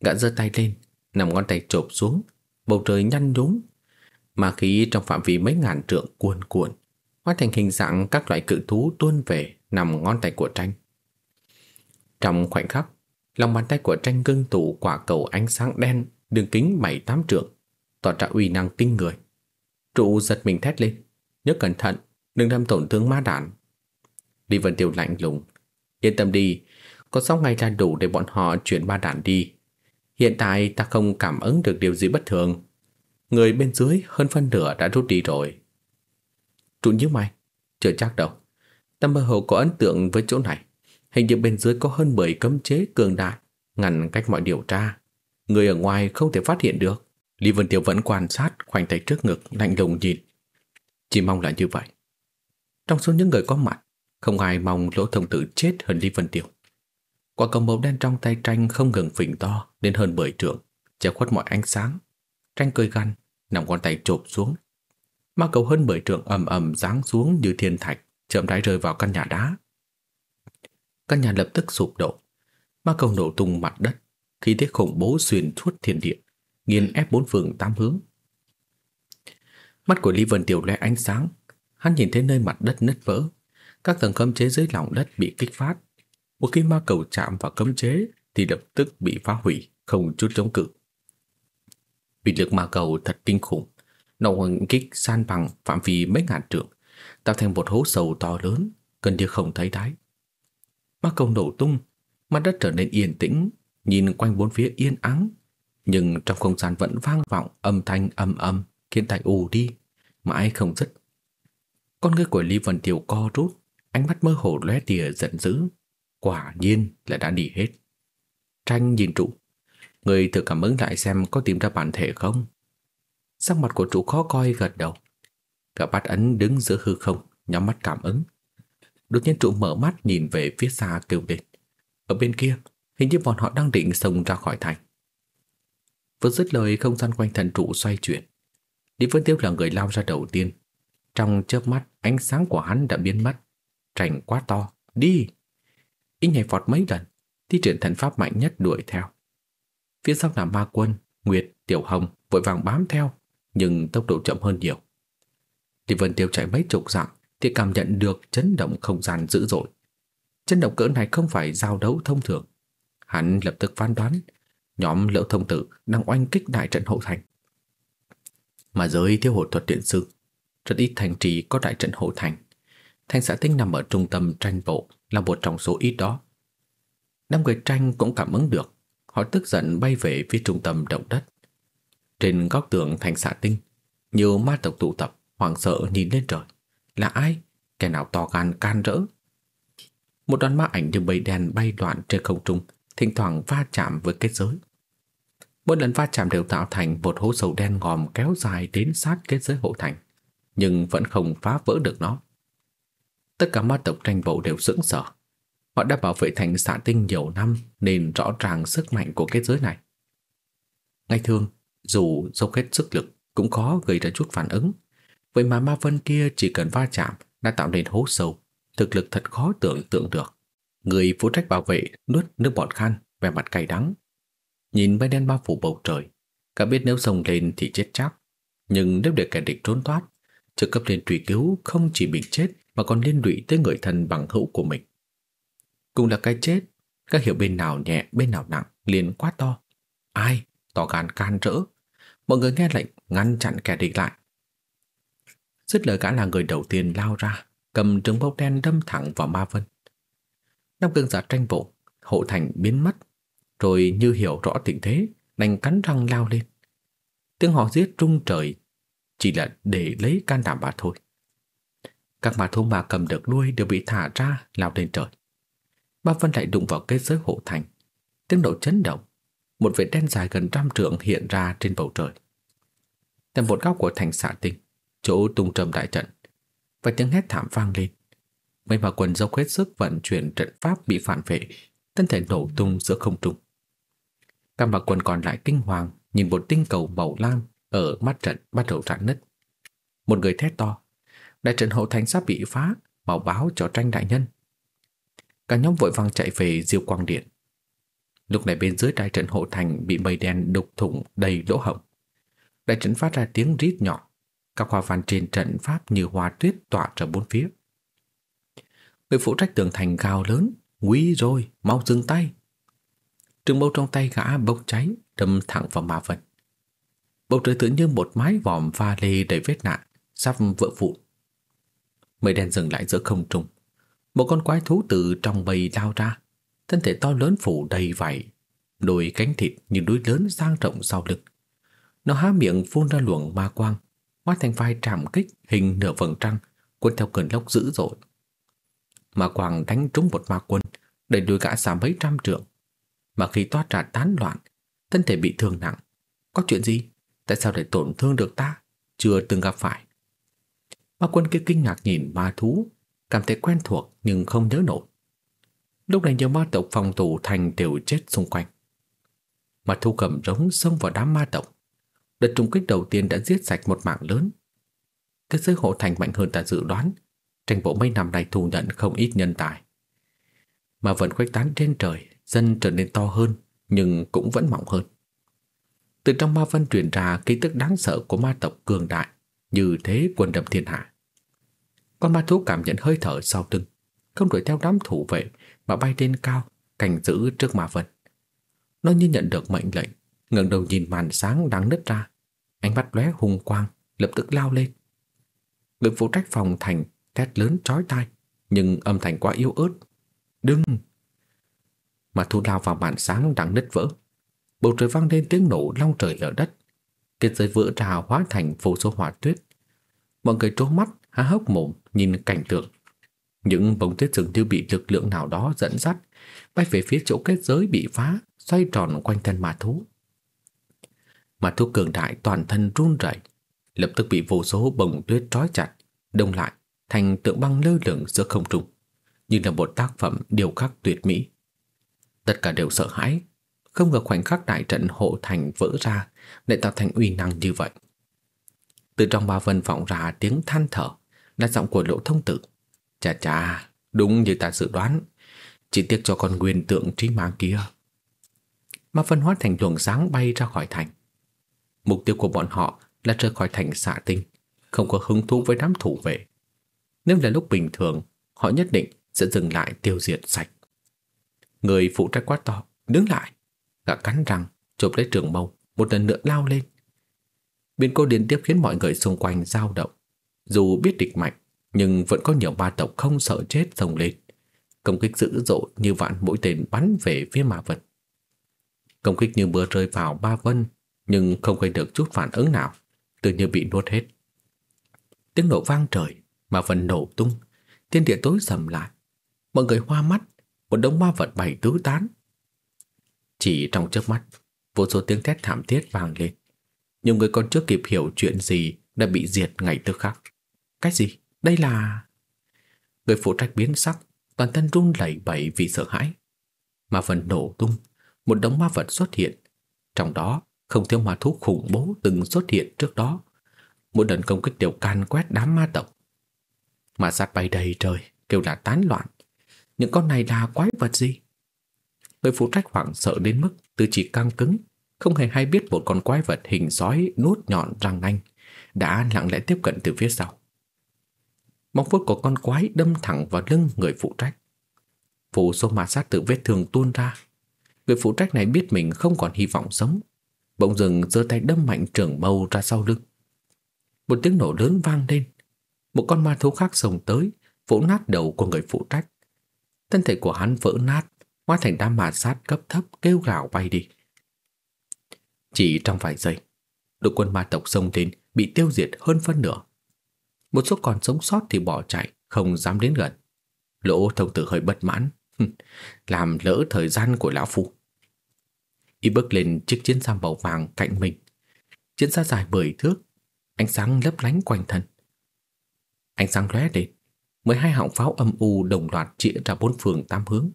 Gã giơ tay lên, nằm ngón tay chộp xuống, bầu trời nhăn nhúm. Ma khí trong phạm vi mấy ngàn trượng cuồn cuộn, hóa thành hình dạng các loại cự thú tuôn về nằm ngón tay của tranh. Trong khoảnh khắc, lòng bàn tay của tranh ngưng tụ quả cầu ánh sáng đen đường kính 7-8 trượng, tỏ ra uy năng kinh người. Trụ giật mình thét lên, nhớ cẩn thận, đừng làm tổn thương ma đản. Lý Vân Tiêu lạnh lùng, yên tâm đi, có 6 ngày là đủ để bọn họ chuyển ma đản đi. Hiện tại ta không cảm ứng được điều gì bất thường. Người bên dưới hơn phân nửa đã rút đi rồi. Trụ như mày, chưa chắc đâu. Ta mơ hồ có ấn tượng với chỗ này. Hình như bên dưới có hơn 10 cấm chế cường đại, ngăn cách mọi điều tra. Người ở ngoài không thể phát hiện được. Lý Vân Tiêu vẫn quan sát khoanh tay trước ngực lạnh lùng nhìn. Chỉ mong là như vậy. Trong số những người có mặt, không ai mong lỗ thông tử chết hơn Lý Vân Tiêu. Quả cầu màu đen trong tay tranh không ngừng phình to đến hơn 10 trượng, che khuất mọi ánh sáng. Tranh cười gằn, nằm con tay chộp xuống. Ma cầu hơn 10 trượng ầm ầm giáng xuống như thiên thạch, chậm rãi rơi vào căn nhà đá. Căn nhà lập tức sụp đổ. Ma cầu nổ tung mặt đất, khí thế khủng bố xuyên suốt thiên địa, nghiền ép bốn phương tám hướng. Mắt của Lý Vân Tiểu lóe ánh sáng, hắn nhìn thấy nơi mặt đất nứt vỡ, các tầng cấm chế dưới lòng đất bị kích phát. Một khi ma cầu chạm vào cấm chế thì lập tức bị phá hủy, không chút chống cự. vì lực ma cầu thật kinh khủng, nó hoành kích san bằng phạm vi mấy ngàn trượng, tạo thành một hố sâu to lớn, gần như không thấy đáy. Ma cầu nổ tung, mặt đất trở nên yên tĩnh, nhìn quanh bốn phía yên ắng, nhưng trong không gian vẫn vang vọng âm thanh âm âm, khiến tai ù đi, mãi không dứt. Con ngươi của Lý Vân Tiểu co rút, ánh mắt mơ hồ lóe tia giận dữ, quả nhiên là đã đi hết. Tranh nhìn trụ, người thử cảm ứng lại xem có tìm ra bản thể không. Sắc mặt của trụ khó coi gật đầu. Cả bát ấn đứng giữa hư không, nhắm mắt cảm ứng. Đột nhiên trụ mở mắt nhìn về phía xa kêu lên. Ở bên kia, hình như bọn họ đang định xông ra khỏi thành. Vừa dứt lời không gian quanh thần trụ xoay chuyển. Lý Vân Tiêu là người lao ra đầu tiên. Trong chớp mắt, ánh sáng của hắn đã biến mất. Trành quá to, đi! Y nhảy vọt mấy lần, thi triển thần pháp mạnh nhất đuổi theo. Phía sau là ma quân, Nguyệt, Tiểu Hồng vội vàng bám theo, nhưng tốc độ chậm hơn nhiều. Lý Vân Tiêu chạy mấy chục dặm thì cảm nhận được chấn động không gian dữ dội. Chấn động cỡ này không phải giao đấu thông thường. Hắn lập tức phán đoán nhóm lỡ thông tử đang oanh kích đại trận hậu thành. Mà giới thiếu hụt thuật điện sư, rất ít thành trì có đại trận hậu thành. Thành xã tinh nằm ở trung tâm tranh bộ là một trong số ít đó. Năm người tranh cũng cảm ứng được, họ tức giận bay về phía trung tâm động đất. Trên góc tường thành xã tinh, nhiều ma tộc tụ tập, hoảng sợ nhìn lên trời. Là ai? Kẻ nào to gan can rỡ? Một đoàn ma ảnh như bầy đèn bay loạn trên không trung, thỉnh thoảng va chạm với kết giới. Mỗi lần va chạm đều tạo thành một hố sâu đen ngòm kéo dài đến sát kết giới hộ thành, nhưng vẫn không phá vỡ được nó. Tất cả ma tộc tranh bộ đều sững sờ. Họ đã bảo vệ thành xạ tinh nhiều năm nên rõ ràng sức mạnh của kết giới này. Ngay thường, dù dốc hết sức lực cũng khó gây ra chút phản ứng. Vậy mà ma vân kia chỉ cần va chạm đã tạo nên hố sâu, thực lực thật khó tưởng tượng được. Người phụ trách bảo vệ nuốt nước bọt khan, vẻ mặt cay đắng. Nhìn mây đen bao phủ bầu trời, Cả biết nếu sông lên thì chết chắc, nhưng nếu để kẻ địch trốn thoát, trực cấp lên truy cứu không chỉ bị chết mà còn liên lụy tới người thân bằng hữu của mình. Cùng là cái chết, các hiểu bên nào nhẹ bên nào nặng liền quá to. Ai? tỏ gan can rỡ. Mọi người nghe lệnh ngăn chặn kẻ địch lại. Dứt lời gã là người đầu tiên lao ra, cầm trường bốc đen đâm thẳng vào Ma Vân. Năm cương giả tranh bộ, hộ thành biến mất, rồi như hiểu rõ tình thế, đành cắn răng lao lên. Tiếng họ giết trung trời, chỉ là để lấy can đảm bà thôi. Các ma thú mà cầm được đuôi đều bị thả ra lao lên trời. ba Vân lại đụng vào kết giới hộ thành. Tiếng nổ chấn động, một vệt đen dài gần trăm trượng hiện ra trên bầu trời. Tại một góc của thành xạ tinh, chỗ tung trầm đại trận, và tiếng hét thảm vang lên. Mấy bà quần dốc hết sức vận chuyển trận pháp bị phản vệ, thân thể nổ tung giữa không trung. Các bà quần còn lại kinh hoàng nhìn một tinh cầu màu lam ở mắt trận bắt đầu rạn nứt. Một người thét to, đại trận hậu thành sắp bị phá, mau báo cho tranh đại nhân. Cả nhóm vội vàng chạy về diêu quang điện. Lúc này bên dưới đại trận hộ thành bị mây đen đục thủng đầy lỗ hổng. Đại trận phát ra tiếng rít nhỏ, các hoa văn trên trận pháp như hoa tuyết tỏa ra bốn phía. Người phụ trách tường thành gào lớn, nguy rồi, mau dừng tay. Trường mâu trong tay gã bốc cháy, đâm thẳng vào Ma Vân. Bầu trời tưởng như một mái vòm pha lê đầy vết nạn, sắp vỡ vụn. Mây đen dừng lại giữa không trung. Một con quái thú từ trong mây lao ra, thân thể to lớn phủ đầy vảy, đôi cánh thịt như núi lớn dang rộng sau lưng. Nó há miệng phun ra luồng ma quang, hóa thành vai trảm kích hình nửa vầng trăng, cuốn theo cơn lốc dữ dội. Ma quang đánh trúng một ma quân, đẩy đuôi gã xa mấy trăm trượng. Mà khi toát ra tán loạn, thân thể bị thương nặng. Có chuyện gì? Tại sao lại tổn thương được ta? Chưa từng gặp phải. Ma quân kia kinh ngạc nhìn ma thú, cảm thấy quen thuộc nhưng không nhớ nổi. Lúc này nhiều ma tộc phòng thủ thành đều chết xung quanh. Ma thú cầm rống xông vào đám ma tộc. Đợt trùng kích đầu tiên đã giết sạch một mạng lớn. Cái giới hộ thành mạnh hơn ta dự đoán, tranh bộ mấy năm nay thu nhận không ít nhân tài. Mà vẫn khuếch tán trên trời, dân trở nên to hơn, nhưng cũng vẫn mỏng hơn. Từ trong ma vân truyền ra ký tức đáng sợ của ma tộc cường đại, như thế quân đầm thiên hạ. Con ma thú cảm nhận hơi thở sau lưng, không đuổi theo đám thủ vệ mà bay lên cao, cảnh giữ trước ma vân. Nó như nhận được mệnh lệnh, ngẩng đầu nhìn màn sáng đang nứt ra, ánh mắt lóe hung quang, lập tức lao lên. Người phụ trách phòng thành thét lớn chói tai, nhưng âm thanh quá yếu ớt. Đừng! Mà thu lao vào màn sáng đang nứt vỡ. Bầu trời vang lên tiếng nổ long trời lở đất. Kết giới vỡ ra hóa thành vô số hỏa tuyết. Mọi người trố mắt, há hốc mồm nhìn cảnh tượng. Những bông tuyết dường như bị lực lượng nào đó dẫn dắt, bay về phía chỗ kết giới bị phá, xoay tròn quanh thân ma thú. Ma thú cường đại toàn thân run rẩy, lập tức bị vô số bông tuyết trói chặt, đông lại thành tượng băng lơ lửng giữa không trung, như là một tác phẩm điêu khắc tuyệt mỹ. Tất cả đều sợ hãi, không ngờ khoảnh khắc đại trận hộ thành vỡ ra lại tạo thành uy năng như vậy. Từ trong ba vân vọng ra tiếng than thở, là giọng của Lỗ Thông Tử. Chà chà, đúng như ta dự đoán, chỉ tiếc cho con nguyên tượng trí mạng kia. Ma phân hóa thành luồng sáng bay ra khỏi thành. Mục tiêu của bọn họ là rời khỏi thành xạ tinh, không có hứng thú với đám thủ vệ. Nếu là lúc bình thường, họ nhất định sẽ dừng lại tiêu diệt sạch. Người phụ trách quát to, đứng lại. Gã cắn răng, chụp lấy trường mâu, một lần nữa lao lên. Biến cô liên tiếp khiến mọi người xung quanh dao động. Dù biết địch mạnh, nhưng vẫn có nhiều ba tộc không sợ chết xông lên. Công kích dữ dội như vạn mũi tên bắn về phía Ma vật. Công kích như mưa rơi vào ba vân, nhưng không gây được chút phản ứng nào, tự như bị nuốt hết. Tiếng nổ vang trời, mà Vân nổ tung, thiên địa tối sầm lại. Mọi người hoa mắt, một đống ma vật bày tứ tán. Chỉ trong chớp mắt, vô số tiếng thét thảm thiết vang lên. Nhiều người còn chưa kịp hiểu chuyện gì đã bị diệt ngay tức khắc. Cái gì? Đây là... Người phụ trách biến sắc, toàn thân run lẩy bẩy vì sợ hãi. Ma vật nổ tung, một đống ma vật xuất hiện. Trong đó, không thiếu ma thú khủng bố từng xuất hiện trước đó. Một đợt công kích đều can quét đám ma tộc. Ma sát bay đầy trời, kêu là tán loạn. Những con này là quái vật gì? Người phụ trách hoảng sợ đến mức từ chỉ căng cứng, không hề hay biết một con quái vật hình sói nuốt nhọn răng nanh đã lặng lẽ tiếp cận từ phía sau. Móng vuốt của con quái đâm thẳng vào lưng người phụ trách. Phủ số ma sát từ vết thương tuôn ra. Người phụ trách này biết mình không còn hy vọng sống. Bỗng dừng giơ tay đâm mạnh trường mâu ra sau lưng. Một tiếng nổ lớn vang lên. Một con ma thú khác xông tới, vỗ nát đầu của người phụ trách. Thân thể của hắn vỡ nát, hóa thành đám ma sát cấp thấp kêu gào bay đi. Chỉ trong vài giây, đội quân ma tộc xông đến bị tiêu diệt hơn phân nửa. Một số còn sống sót thì bỏ chạy, không dám đến gần. Lỗ thông tử hơi bất mãn, làm lỡ thời gian của lão phu. Y bước lên chiếc chiến xa màu vàng cạnh mình. Chiến xa dài 10 thước, ánh sáng lấp lánh quanh thân. Ánh sáng lóe lên, mười hai họng pháo âm u đồng loạt chĩa ra bốn phương tám hướng.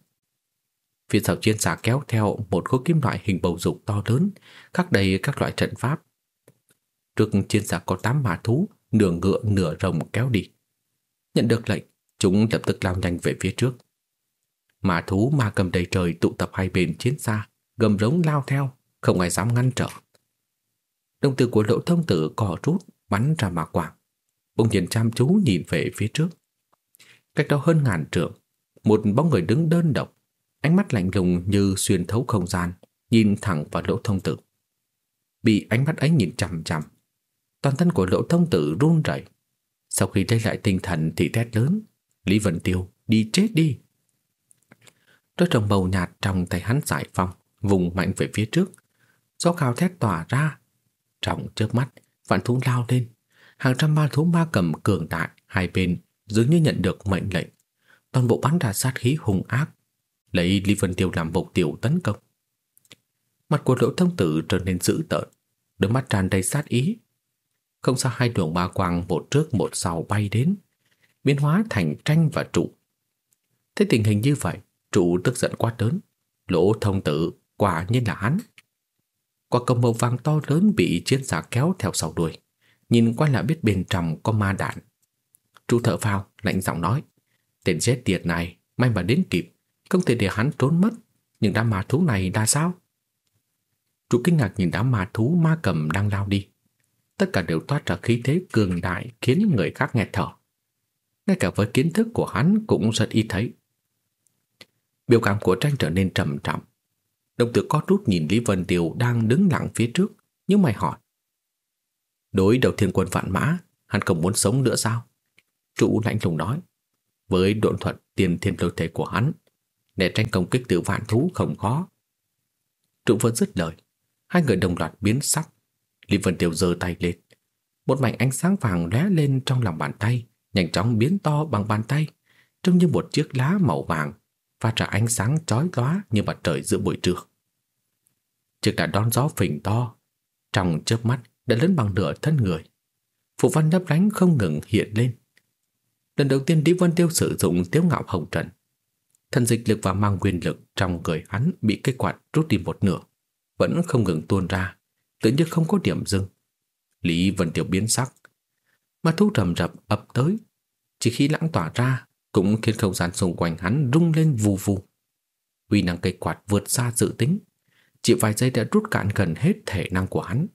Phía sau chiến xa kéo theo một khối kim loại hình bầu dục to lớn, khắc đầy các loại trận pháp. Trước chiến xa có tám mã thú, nửa ngựa nửa rồng kéo đi. Nhận được lệnh, chúng lập tức lao nhanh về phía trước. Mã thú ma cầm đầy trời tụ tập hai bên chiến xa, gầm rống lao theo, không ai dám ngăn trở. Đồng tử của lỗ thông tử cò rút, bắn ra mà quảng. Bông nhìn chăm chú nhìn về phía trước. Cách đó hơn ngàn trượng, một bóng người đứng đơn độc, ánh mắt lạnh lùng như xuyên thấu không gian, nhìn thẳng vào lỗ thông tử. Bị ánh mắt ấy nhìn chằm chằm, toàn thân của lỗ thông tử run rẩy. Sau khi lấy lại tinh thần thì thét lớn, Lý Vân Tiêu, đi chết đi. Đôi trồng bầu nhạt trong tay hắn giải phong, vùng mạnh về phía trước. Gió cao thét tỏa ra. Trong chớp mắt, vạn thú lao lên. Hàng trăm ma thú ma cầm cường đại hai bên dường như nhận được mệnh lệnh. Toàn bộ bắn ra sát khí hung ác, lấy Lý Vân Tiêu làm mục tiêu tấn công. Mặt của lỗ thông tử trở nên dữ tợn, đôi mắt tràn đầy sát ý. Không xa hai đường ba quang một trước một sau bay đến, biến hóa thành tranh và trụ. Thế tình hình như vậy, trụ tức giận quá lớn. Lỗ thông tử quả nhiên là hắn. Quả cầu màu vàng to lớn bị chiến giả kéo theo sau đuôi. Nhìn qua là biết bên trong có ma đạn chú thở phào, lạnh giọng nói. Tên chết tiệt này, may mà đến kịp. Không thể để hắn trốn mất. Nhưng đám ma thú này là sao? Chú kinh ngạc nhìn đám ma thú ma cầm đang lao đi. Tất cả đều toát ra khí thế cường đại khiến người khác nghe thở. Ngay cả với kiến thức của hắn cũng rất ít thấy. Biểu cảm của tranh trở nên trầm trọng. Đồng tử có rút nhìn Lý Vân Tiêu đang đứng lặng phía trước, nhưng mày hỏi. Đối đầu thiên quân vạn mã, hắn không muốn sống nữa sao? Trụ lạnh lùng nói. Với độn thuật tiền thiên lôi thể của hắn, để tranh công kích từ vạn thú không khó. Trụ vẫn dứt lời, hai người đồng loạt biến sắc. Lý Vân Tiêu giơ tay lên. Một mảnh ánh sáng vàng lóe lên trong lòng bàn tay, nhanh chóng biến to bằng bàn tay, trông như một chiếc lá màu vàng phát ra ánh sáng chói lóa như mặt trời giữa buổi trưa. Chiếc đã đón gió phình to, trong chớp mắt đã lớn bằng nửa thân người. Phụ văn lấp lánh không ngừng hiện lên. Lần đầu tiên Lý Vân Tiêu sử dụng tiếu ngạo hồng trần. Thần dịch lực và mang quyền lực trong người hắn bị cây quạt rút đi một nửa, vẫn không ngừng tuôn ra, tự nhiên không có điểm dừng. Lý Vân Tiêu biến sắc, mà thu trầm rập ập tới, chỉ khi lãng tỏa ra cũng khiến không gian xung quanh hắn rung lên vù vù. Uy năng cây quạt vượt xa dự tính, chỉ vài giây đã rút cạn gần hết thể năng của hắn.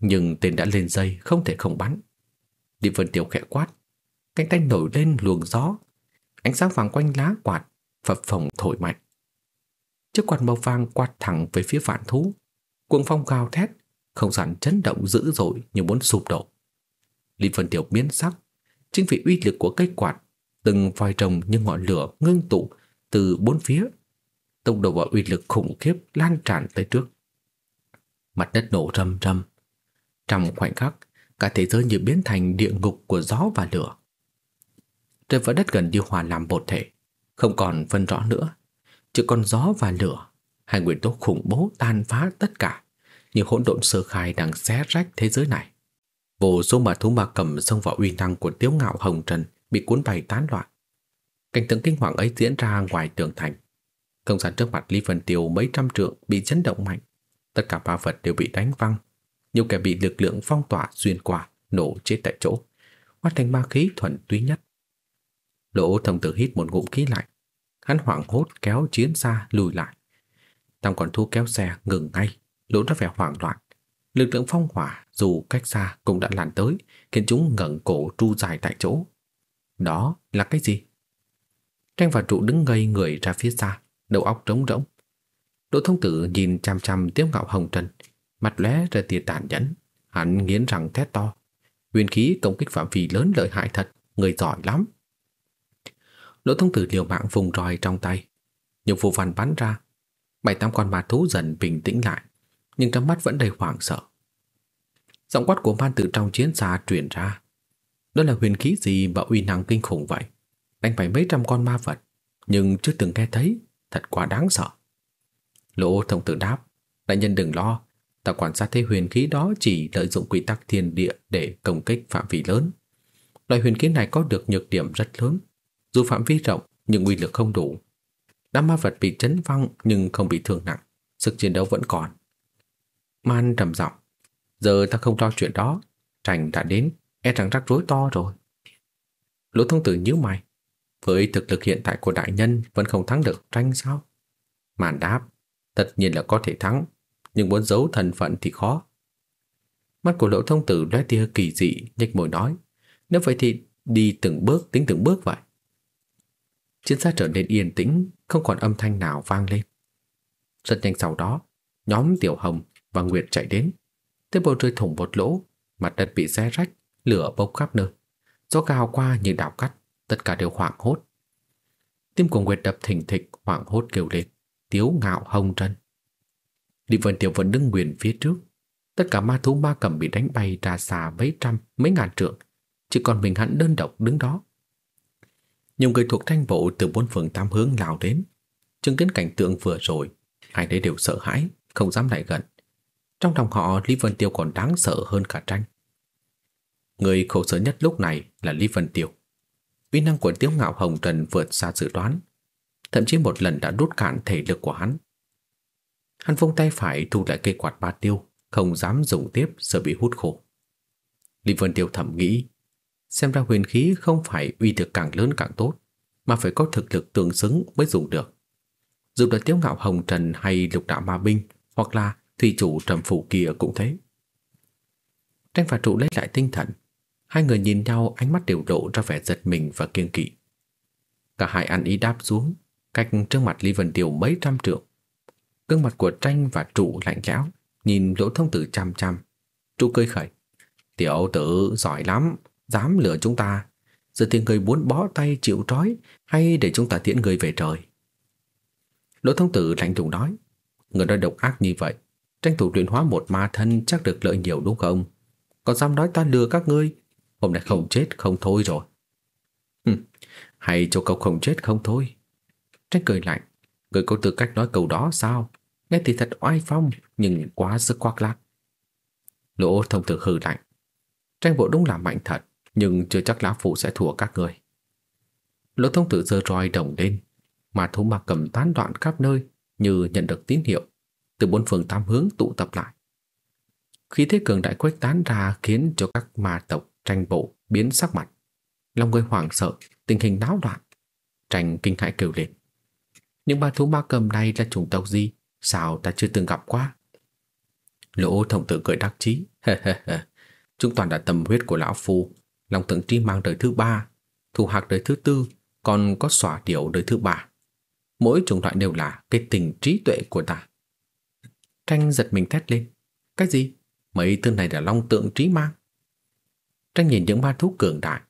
Nhưng tên đã lên dây không thể không bắn. Địa Vân Tiểu khẽ quát, cánh tay nổi lên luồng gió, ánh sáng vàng quanh lá quạt phập phồng thổi mạnh. Chiếc quạt màu vàng quạt thẳng về phía vạn thú, cuồng phong gào thét, không gian chấn động dữ dội như muốn sụp đổ. Lý Vân Tiểu biến sắc, chính vì uy lực của cây quạt từng vòi rồng như ngọn lửa ngưng tụ từ bốn phía. Tốc độ và uy lực khủng khiếp lan tràn tới trước. Mặt đất nổ rầm rầm. Trong khoảnh khắc, cả thế giới như biến thành địa ngục của gió và lửa. Trời và đất gần như hòa làm một thể, không còn phân rõ nữa. Chỉ còn gió và lửa, hai nguyên tố khủng bố tan phá tất cả, như hỗn độn sơ khai đang xé rách thế giới này. Vô số mà thú ma cầm xông vào uy năng của tiếu ngạo hồng trần bị cuốn bay tán loạn. Cảnh tượng kinh hoàng ấy diễn ra ngoài tường thành. Không gian trước mặt Lý Vân Tiêu mấy trăm trượng bị chấn động mạnh. Tất cả ba vật đều bị đánh văng. Nhiều kẻ bị lực lượng phong tỏa xuyên qua, nổ chết tại chỗ. Hóa thành ma khí thuần túy nhất. Lỗ thông tử hít một ngụm khí lạnh. Hắn hoảng hốt kéo chiến xa lùi lại. Tam còn thu kéo xe ngừng ngay, lộ ra vẻ hoảng loạn. Lực lượng phong hỏa dù cách xa cũng đã lan tới, khiến chúng ngẩng cổ tru dài tại chỗ. Đó là cái gì? Tranh và trụ đứng ngây người ra phía xa, đầu óc trống rỗng. Đỗ thông tử nhìn chăm chăm tiếp ngạo hồng trần, mặt lóe ra tia tàn nhẫn, hắn nghiến răng thét to. Huyền khí công kích phạm vi lớn lợi hại thật, người giỏi lắm lỗ thông tử liều mạng vùng roi trong tay, nhưng phù văn bắn ra, bảy tám con ma thú dần bình tĩnh lại, nhưng trong mắt vẫn đầy hoảng sợ. Giọng quát của man từ trong chiến xa truyền ra. Đó là huyền khí gì mà uy năng kinh khủng vậy? Đánh phải mấy trăm con ma vật, nhưng chưa từng nghe thấy, thật quá đáng sợ. Lỗ thông tử đáp, đại nhân đừng lo, ta quan sát thấy huyền khí đó chỉ lợi dụng quy tắc thiên địa để công kích phạm vi lớn. Loại huyền khí này có được nhược điểm rất lớn, dù phạm vi rộng nhưng uy lực không đủ. Đám ma vật bị chấn văng nhưng không bị thương nặng, sức chiến đấu vẫn còn. Man trầm giọng, giờ ta không lo chuyện đó, Trành đã đến, e rằng rắc rối to rồi. Lỗ thông tử nhíu mày, với thực lực hiện tại của đại nhân vẫn không thắng được tranh sao? Màn đáp, tất nhiên là có thể thắng, nhưng muốn giấu thân phận thì khó. Mắt của lỗ thông tử lóe tia kỳ dị, nhếch môi nói, nếu vậy thì đi từng bước tính từng bước vậy. Chiến xa trở nên yên tĩnh, không còn âm thanh nào vang lên. Rất nhanh sau đó, nhóm Tiểu Hồng và Nguyệt chạy đến. tế bầu trời thủng một lỗ, mặt đất bị xé rách, lửa bốc khắp nơi. Gió cao qua như đảo cắt, tất cả đều hoảng hốt. Tim của Nguyệt đập thình thịch, hoảng hốt kêu lên, tiếu ngạo hông chân. Lý Vân Tiểu vẫn đứng nguyệt phía trước. Tất cả ma thú ma cầm bị đánh bay ra xa mấy trăm, mấy ngàn trượng. Chỉ còn mình hắn đơn độc đứng đó. Nhiều người thuộc tranh bộ từ bốn phường tám hướng lao đến. Chứng kiến cảnh tượng vừa rồi, ai đấy đều sợ hãi, không dám lại gần. Trong lòng họ, Lý Vân Tiêu còn đáng sợ hơn cả tranh. Người khổ sở nhất lúc này là Lý Vân Tiêu. Uy năng của Tiếu Ngạo Hồng Trần vượt xa dự đoán, thậm chí một lần đã rút cạn thể lực của hắn. Hắn vung tay phải thu lại cây quạt ba tiêu, không dám dùng tiếp sợ bị hút khổ Lý Vân Tiêu thầm nghĩ, xem ra huyền khí không phải uy thực càng lớn càng tốt, mà phải có thực lực tương xứng mới dùng được. Dù là Tiếu Ngạo Hồng Trần hay Lục Đạo Ma Binh, hoặc là Thủy Chủ Trầm Phủ kia cũng thế. Tranh và trụ lấy lại tinh thần, Hai người nhìn nhau ánh mắt đều lộ ra vẻ giật mình và kiêng kỵ. Cả hai ăn ý đáp xuống, cách trước mặt Lý Vân Tiêu mấy trăm trượng. Gương mặt của tranh và trụ lạnh lẽo, nhìn lỗ thông tử chăm chăm. Trụ cười khẩy. Tiểu tử giỏi lắm, dám lừa chúng ta. Giờ thì người muốn bó tay chịu trói hay để chúng ta tiễn người về trời. Lỗ thông tử lạnh lùng nói. Người nói độc ác như vậy, tranh thủ luyện hóa một ma thân chắc được lợi nhiều đúng không? Còn dám nói ta lừa các ngươi Hôm nay không chết không thôi rồi Hừm, Hay cho cậu không chết không thôi Trách cười lạnh Người có tư cách nói câu đó sao Nghe thì thật oai phong Nhưng quá sức khoác lác Lỗ thông tử hừ lạnh Tranh bộ đúng là mạnh thật nhưng chưa chắc lão phụ sẽ thua các người. Lỗ thông tử giơ roi đồng lên, Mà thú ma cầm tán đoạn khắp nơi Như nhận được tín hiệu Từ bốn phương tám hướng tụ tập lại. Khí thế cường đại quét tán ra Khiến cho các ma tộc Tranh bộ biến sắc mặt, Lòng người hoảng sợ, Tình hình náo loạn, Tranh kinh hãi kêu lên. Những ba thú ma cầm này là chủng tộc gì? Sao ta chưa từng gặp qua? Lỗ thông tử cười đắc chí. Chúng toàn là tâm huyết của lão phu long tượng tri mang đời thứ ba Thủ hạc đời thứ tư Còn có xỏa điểu đời thứ ba Mỗi chủng loại đều là cái tình trí tuệ của ta Tranh giật mình thét lên Cái gì? Mấy thứ này là long tượng trí mang Tranh nhìn những ma thú cường đại,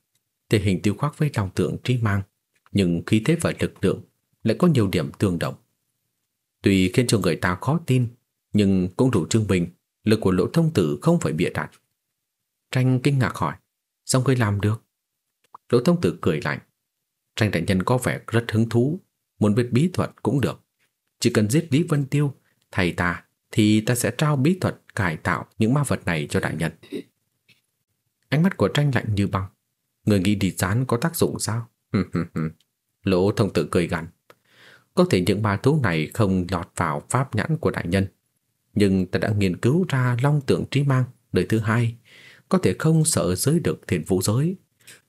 thể hình tiêu khoác với long tượng trí mang, nhưng khí thế và lực lượng lại có nhiều điểm tương đồng. Tuy khiến cho người ta khó tin, nhưng cũng đủ chứng minh lực của lỗ thông tử không phải bịa đặt. Tranh kinh ngạc hỏi, sao ngươi làm được? Lỗ thông tử cười lạnh. Tranh đại nhân có vẻ rất hứng thú, muốn biết bí thuật cũng được. Chỉ cần giết Lý Vân Tiêu, thầy ta, thì ta sẽ trao bí thuật cải tạo những ma vật này cho đại nhân. Ánh mắt của tranh lạnh như băng. Người nghĩ đi rán có tác dụng sao? Lỗ thông tự cười gằn. Có thể những ma thú này không lọt vào pháp nhãn của đại nhân. Nhưng ta đã nghiên cứu ra long tượng trí mang đời thứ hai. Có thể không sợ giới được thiền vũ giới.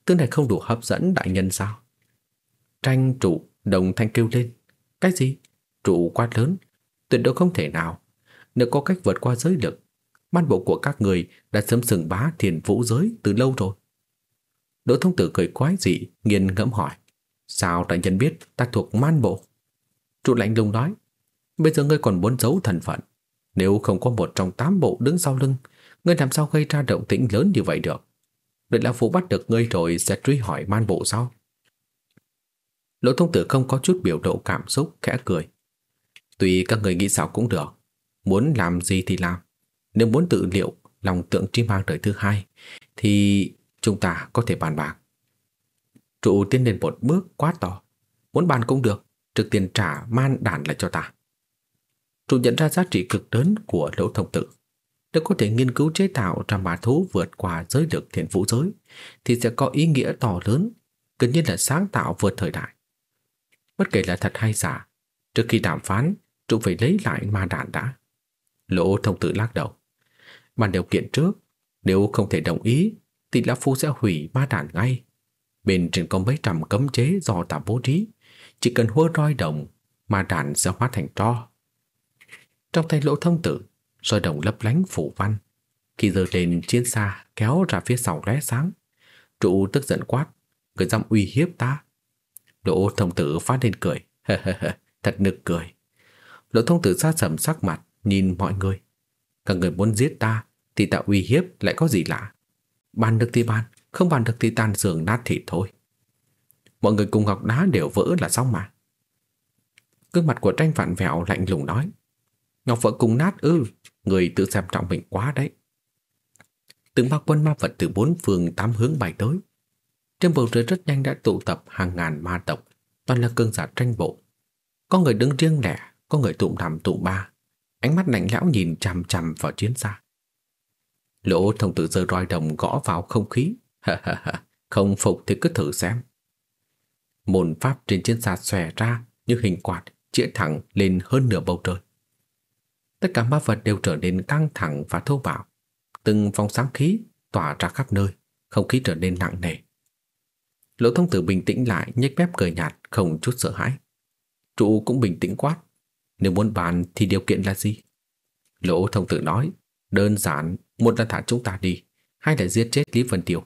Thứ này không đủ hấp dẫn đại nhân sao? Tranh trụ đồng thanh kêu lên. Cái gì? Trụ quá lớn. Tuyệt đối không thể nào. nếu có cách vượt qua giới lực, man bộ của các người đã sớm sừng bá thiền vũ giới từ lâu rồi. Đỗ thông tử cười quái dị, nghiền ngẫm hỏi. Sao đại nhân biết ta thuộc man bộ? Trụ lạnh lùng nói. Bây giờ ngươi còn muốn giấu thần phận. Nếu không có một trong tám bộ đứng sau lưng, ngươi làm sao gây ra động tĩnh lớn như vậy được? Đợi lão phụ bắt được ngươi rồi sẽ truy hỏi man bộ sao? Lỗ thông tử không có chút biểu độ cảm xúc, khẽ cười. Tùy các người nghĩ sao cũng được. Muốn làm gì thì làm. Nếu muốn tự liệu lòng tượng chim mang đời thứ hai, thì chúng ta có thể bàn bạc. Trụ tiến lên một bước quá to. Muốn bàn cũng được, trực tiền trả man đàn lại cho ta. Trụ nhận ra giá trị cực lớn của lỗ thông tử. Nếu có thể nghiên cứu chế tạo ra ma thú vượt qua giới lực thiện vũ giới, thì sẽ có ý nghĩa to lớn, gần như là sáng tạo vượt thời đại. Bất kể là thật hay giả, trước khi đàm phán, chúng phải lấy lại ma đạn đã. Lỗ thông tử lắc đầu. Bàn điều kiện trước, nếu không thể đồng ý, thì Lão Phu sẽ hủy ma đạn ngay. Bên trên có mấy trăm cấm chế do ta bố trí, chỉ cần hua roi đồng, ma đạn sẽ hóa thành tro. Trong tay lỗ thông tử, roi đồng lấp lánh phủ văn. Khi giơ lên chiến xa kéo ra phía sau lóe sáng, trụ tức giận quát, người dám uy hiếp ta. Lỗ thông tử phát lên cười, thật nực cười. Lỗ thông tử xa sầm sắc mặt, nhìn mọi người. Các người muốn giết ta, thì ta uy hiếp lại có gì lạ. Bàn được thì bàn, không bàn được thì tan giường nát thịt thôi. Mọi người cùng ngọc đá đều vỡ là xong mà. Gương mặt của tranh vạn vẹo lạnh lùng nói. Ngọc vỡ cùng nát ư, người tự xem trọng mình quá đấy. Từng bao quân ma vật từ bốn phương tám hướng bay tới. Trên bầu trời rất nhanh đã tụ tập hàng ngàn ma tộc, toàn là cương giả tranh bộ. Có người đứng riêng lẻ, có người tụm nằm tụm ba, ánh mắt lạnh lẽo nhìn chằm chằm vào chiến xa. Lỗ thông tử giơ roi đồng gõ vào không khí. không phục thì cứ thử xem. Môn pháp trên chiến xa xòe ra như hình quạt chĩa thẳng lên hơn nửa bầu trời. Tất cả ma vật đều trở nên căng thẳng và thô bạo. Từng vòng sáng khí tỏa ra khắp nơi, không khí trở nên nặng nề. Lỗ thông tử bình tĩnh lại, nhếch mép cười nhạt, không chút sợ hãi. Trụ cũng bình tĩnh quát. Nếu muốn bàn thì điều kiện là gì? Lỗ thông tử nói, đơn giản, một là thả chúng ta đi, hai là giết chết Lý Vân Tiêu.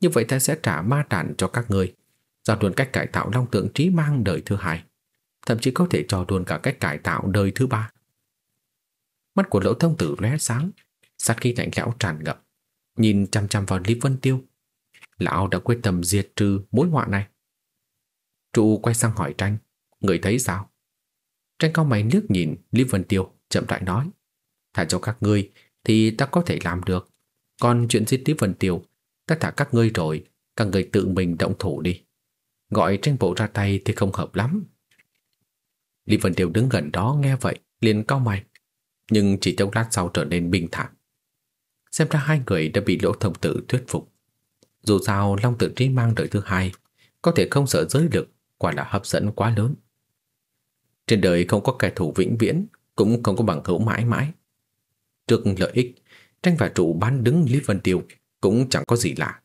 Như vậy ta sẽ trả ma đàn cho các người, giao luôn cách cải tạo long tượng trí mang đời thứ hai, thậm chí có thể cho luôn cả cách cải tạo đời thứ ba. Mắt của lỗ thông tử lóe sáng, sát khí lạnh lẽo tràn ngập, nhìn chăm chăm vào Lý Vân Tiêu. Lão đã quyết tâm diệt trừ mối họa này. Trụ quay sang hỏi tranh, người thấy sao? Tranh cao mày nước nhìn Lý Vân Tiêu, chậm rãi nói. Thả cho các ngươi thì ta có thể làm được. Còn chuyện giết Lý Vân Tiêu, ta thả các ngươi rồi, các ngươi tự mình động thủ đi. Gọi tranh bộ ra tay thì không hợp lắm. Lý Vân Tiêu đứng gần đó nghe vậy, liền cau mày. Nhưng chỉ trong lát sau trở nên bình thản. Xem ra hai người đã bị lỗ thông tử thuyết phục. Dù sao Long tử trí mang đời thứ hai, có thể không sợ giới lực, quả là hấp dẫn quá lớn. Trên đời không có kẻ thù vĩnh viễn, cũng không có bằng hữu mãi mãi. Trước lợi ích, tranh và trụ bán đứng Lý Vân Tiêu cũng chẳng có gì lạ.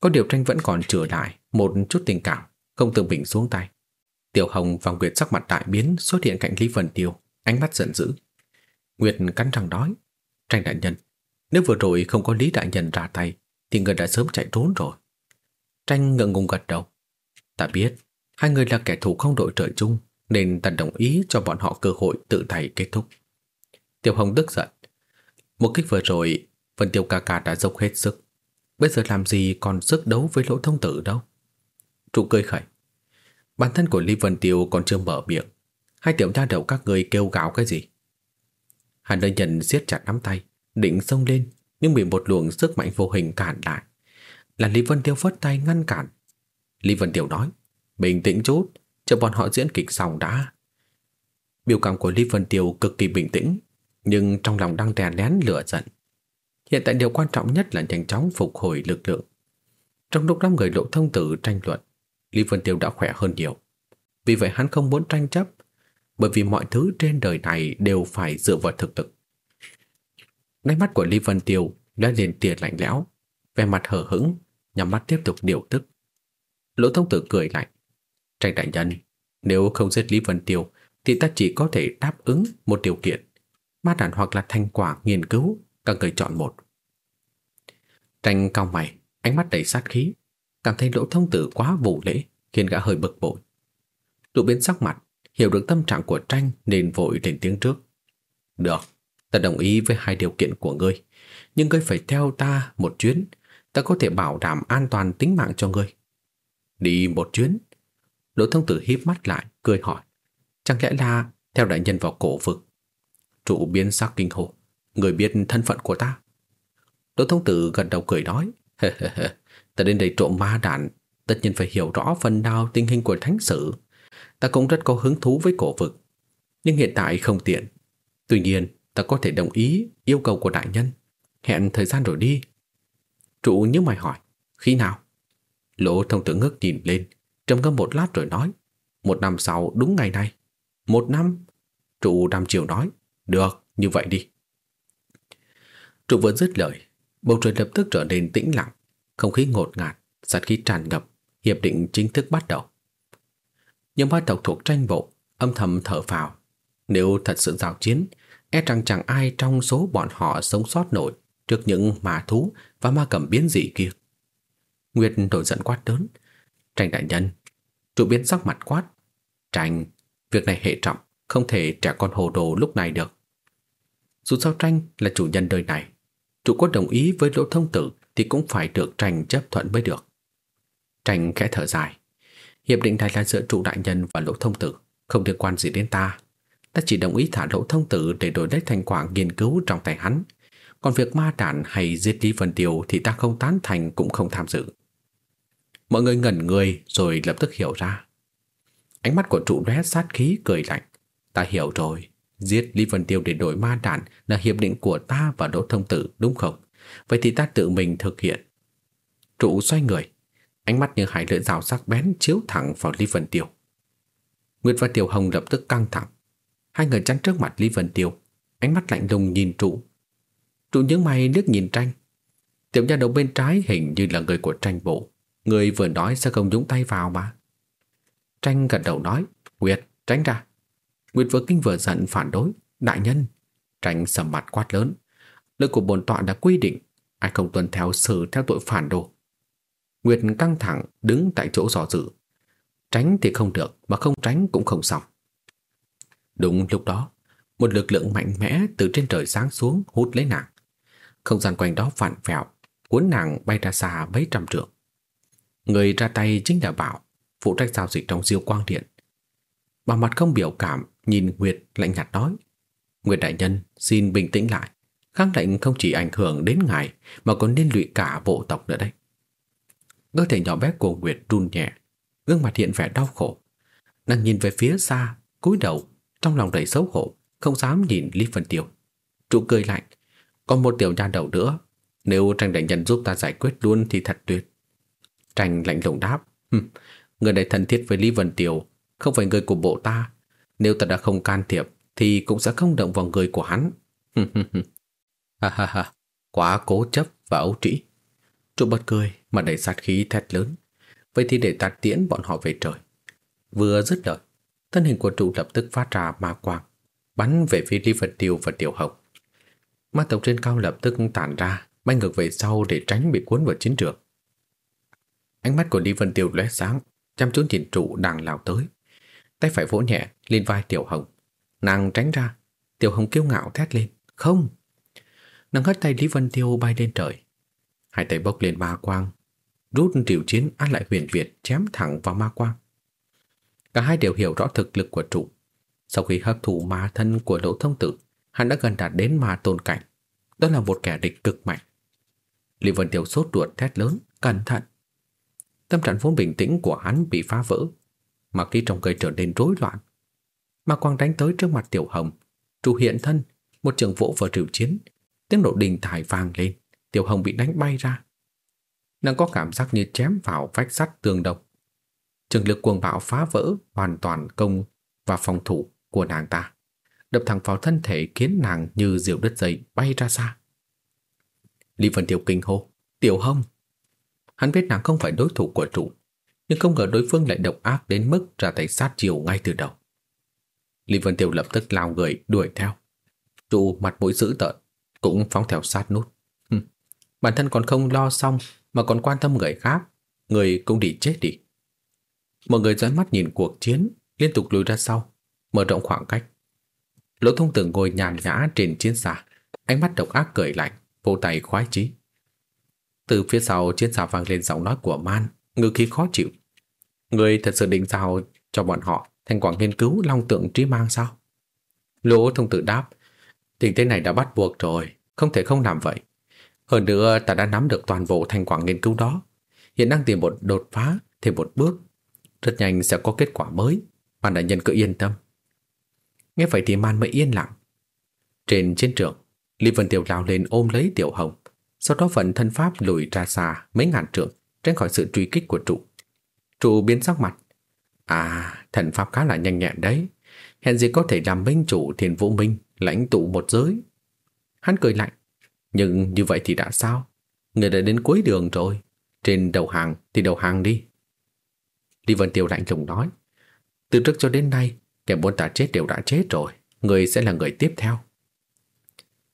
Có điều tranh vẫn còn trở lại một chút tình cảm, không tự bình xuống tay. Tiểu Hồng và Nguyệt sắc mặt đại biến xuất hiện cạnh Lý Vân Tiêu, ánh mắt giận dữ. Nguyệt cắn răng nói, tranh đại nhân, nếu vừa rồi không có Lý đại nhân ra tay, thì người đã sớm chạy trốn rồi. Tranh ngượng ngùng gật đầu. Ta biết, hai người là kẻ thù không đội trời chung, nên ta đồng ý cho bọn họ cơ hội tự thầy kết thúc. Tiểu Hồng tức giận. Một kích vừa rồi, Vân Tiêu ca ca đã dốc hết sức. Bây giờ làm gì còn sức đấu với lỗ thông tử đâu. Trụ cười khẩy. Bản thân của Lý Vân Tiêu còn chưa mở miệng. Hai tiểu nha đầu các người kêu gào cái gì? Hàn Lợi Nhân siết chặt nắm tay, định xông lên, nhưng bị một luồng sức mạnh vô hình cản lại. Là Lý Vân Tiêu phất tay ngăn cản. Lý Vân Tiêu nói, bình tĩnh chút, chờ bọn họ diễn kịch xong đã. Biểu cảm của Lý Vân Tiêu cực kỳ bình tĩnh, nhưng trong lòng đang đè nén lửa giận. Hiện tại điều quan trọng nhất là nhanh chóng phục hồi lực lượng. Trong lúc đám người lộ thông tử tranh luận, Lý Vân Tiêu đã khỏe hơn nhiều. Vì vậy hắn không muốn tranh chấp, bởi vì mọi thứ trên đời này đều phải dựa vào thực lực. Đáy mắt của Lý Vân Tiêu đã liền tia lạnh lẽo, vẻ mặt hờ hững, nhắm mắt tiếp tục điều tức. Lỗ thông tử cười lạnh. Tranh đại nhân, nếu không giết Lý Vân Tiêu thì ta chỉ có thể đáp ứng một điều kiện ma đàn hoặc là thành quả nghiên cứu, các người chọn một. Tranh cao mày, ánh mắt đầy sát khí, cảm thấy lỗ thông tử quá vô lễ, khiến gã hơi bực bội. Tụ biến sắc mặt, hiểu được tâm trạng của tranh nên vội lên tiếng trước. Được, ta đồng ý với hai điều kiện của ngươi, nhưng ngươi phải theo ta một chuyến, ta có thể bảo đảm an toàn tính mạng cho ngươi. Đi một chuyến. Lỗ thông tử híp mắt lại, cười hỏi. Chẳng lẽ là theo đại nhân vào cổ vực? Trụ biến sắc kinh hồ. Người biết thân phận của ta. Đỗ thông tử gần đầu cười nói. ta đến đây trộm ma đạn, tất nhiên phải hiểu rõ phần nào tình hình của thánh sử. Ta cũng rất có hứng thú với cổ vực. Nhưng hiện tại không tiện. Tuy nhiên, ta có thể đồng ý yêu cầu của đại nhân. Hẹn thời gian rồi đi. Trụ như mày hỏi. Khi nào? Lỗ thông tử ngước nhìn lên, trầm ngâm một lát rồi nói. Một năm sau đúng ngày này. Một năm? Trụ đàm chiều nói. Được, như vậy đi. Trụ vừa dứt lời, bầu trời lập tức trở nên tĩnh lặng, không khí ngột ngạt, sát khí tràn ngập, hiệp định chính thức bắt đầu những ma tộc thuộc tranh bộ âm thầm thở phào. Nếu thật sự giao chiến, e rằng chẳng ai trong số bọn họ sống sót nổi trước những ma thú và ma cầm biến dị kia. Nguyệt nổi giận quát lớn. Tranh đại nhân, chủ biến sắc mặt quát. Tranh, việc này hệ trọng, không thể trẻ con hồ đồ lúc này được. Dù sao tranh là chủ nhân đời này, chủ có đồng ý với lỗ thông tử thì cũng phải được tranh chấp thuận mới được. Tranh khẽ thở dài. Hiệp định này là giữa trụ đại nhân và lỗ thông tử, không liên quan gì đến ta. Ta chỉ đồng ý thả lỗ thông tử để đổi lấy thành quả nghiên cứu trong tay hắn. Còn việc ma đạn hay giết Lý Vân Tiêu thì ta không tán thành cũng không tham dự. Mọi người ngẩn người rồi lập tức hiểu ra. Ánh mắt của trụ lóe sát khí cười lạnh. Ta hiểu rồi, giết Lý Vân Tiêu để đổi ma đạn là hiệp định của ta và Đỗ Thông Tử đúng không? Vậy thì ta tự mình thực hiện. Trụ xoay người, ánh mắt như hải lưỡi rào sắc bén chiếu thẳng vào Lý Vân Tiêu. Nguyệt và Tiểu Hồng lập tức căng thẳng. Hai người chắn trước mặt Lý Vân Tiêu, ánh mắt lạnh lùng nhìn trụ. Trụ nhướng mày liếc nhìn tranh. Tiểu nha đầu bên trái hình như là người của tranh bộ. Người vừa nói sẽ không nhúng tay vào mà. Tranh gật đầu nói, Nguyệt, tránh ra. Nguyệt vừa kinh vừa giận phản đối, đại nhân. Tranh sầm mặt quát lớn. Lời của bồn tọa đã quy định, ai không tuân theo xử theo tội phản đồ. Nguyệt căng thẳng đứng tại chỗ dò dự. Tránh thì không được, mà không tránh cũng không xong. Đúng lúc đó, một lực lượng mạnh mẽ từ trên trời sáng xuống hút lấy nàng. Không gian quanh đó phản vẹo, cuốn nàng bay ra xa mấy trăm trượng. Người ra tay chính là Bảo, phụ trách giao dịch trong diêu quang điện. Bà mặt không biểu cảm, nhìn Nguyệt lạnh nhạt nói. Nguyệt đại nhân, xin bình tĩnh lại. Kháng lệnh không chỉ ảnh hưởng đến ngài, mà còn liên lụy cả bộ tộc nữa đấy. Cơ thể nhỏ bé của Nguyệt run nhẹ, gương mặt hiện vẻ đau khổ. Nàng nhìn về phía xa, cúi đầu, trong lòng đầy xấu hổ, không dám nhìn Lý Vân Tiêu. Trụ cười lạnh, còn một tiểu nha đầu nữa, nếu tranh đại nhân giúp ta giải quyết luôn thì thật tuyệt. Tranh lạnh lùng đáp, người này thân thiết với Lý Vân Tiểu, không phải người của bộ ta. Nếu ta đã không can thiệp, thì cũng sẽ không động vào người của hắn. ha ha ha, quá cố chấp và ấu trĩ. Trụ bật cười mà đầy sát khí thét lớn. Vậy thì để ta tiễn bọn họ về trời. Vừa dứt lời, thân hình của trụ lập tức phát ra ma quang, bắn về phía Lý Vân Tiêu và Tiểu Hồng. Ma tộc trên cao lập tức tản ra, bay ngược về sau để tránh bị cuốn vào chiến trường. Ánh mắt của Lý Vân Tiêu lóe sáng, chăm chú nhìn trụ đang lao tới. Tay phải vỗ nhẹ lên vai Tiểu Hồng. Nàng tránh ra, Tiểu Hồng kiêu ngạo thét lên. Không! Nàng hất tay Lý Vân Tiêu bay lên trời. Hai tay bốc lên ma quang, rút triệu chiến ăn lại huyền Việt chém thẳng vào ma quang. Cả hai đều hiểu rõ thực lực của trụ. Sau khi hấp thụ ma thân của lỗ thông tử, hắn đã gần đạt đến ma tôn cảnh. Đó là một kẻ địch cực mạnh. Lý Vân Tiêu sốt ruột thét lớn, cẩn thận. Tâm trạng vốn bình tĩnh của hắn bị phá vỡ, mà khi trong cây trở nên rối loạn. Ma quang đánh tới trước mặt Tiểu Hồng, trụ hiện thân, một trường vỗ vào triệu chiến, tiếng nổ đình thải vang lên, Tiểu Hồng bị đánh bay ra. Nàng có cảm giác như chém vào vách sắt tường độc. Trường lực cuồng bạo phá vỡ hoàn toàn công và phòng thủ của nàng ta, đập thẳng vào thân thể khiến nàng như diều đứt dây bay ra xa. Lý Vân Tiểu kinh hô, Tiểu Hồng! Hắn biết nàng không phải đối thủ của trụ, nhưng không ngờ đối phương lại độc ác đến mức ra tay sát chiều ngay từ đầu. Lý Vân Tiểu lập tức lao người đuổi theo. Trụ mặt mũi dữ tợn, cũng phóng theo sát nút. Bản thân còn không lo xong mà còn quan tâm người khác, người cũng đi chết đi. Mọi người dõi mắt nhìn cuộc chiến, liên tục lùi ra sau, mở rộng khoảng cách. Lỗ thông tưởng ngồi nhàn nhã trên chiến xa, ánh mắt độc ác cười lạnh, vô tay khoái chí. Từ phía sau chiến xa vang lên giọng nói của Man, ngư khí khó chịu. Người thật sự định giao cho bọn họ thành quả nghiên cứu long tượng trí mang sao? Lỗ thông tử đáp, tình thế này đã bắt buộc rồi, không thể không làm vậy. Hơn nữa ta đã nắm được toàn bộ thành quả nghiên cứu đó. Hiện đang tìm một đột phá, thêm một bước. Rất nhanh sẽ có kết quả mới. Bạn đại nhân cứ yên tâm. Nghe vậy thì Man mới yên lặng. Trên chiến trường, Lý Vân Tiểu lao lên ôm lấy Tiểu Hồng, sau đó vận thân pháp lùi ra xa mấy ngàn trượng, tránh khỏi sự truy kích của trụ. Trụ biến sắc mặt. À, thần pháp khá là nhanh nhẹn đấy. Hẹn gì có thể làm minh chủ thiền vũ minh, lãnh tụ một giới. Hắn cười lạnh. Nhưng như vậy thì đã sao? Người đã đến cuối đường rồi. Trên đầu hàng thì đầu hàng đi. Lý Vân Tiêu lạnh lùng nói. Từ trước cho đến nay, kẻ muốn ta chết đều đã chết rồi. Người sẽ là người tiếp theo.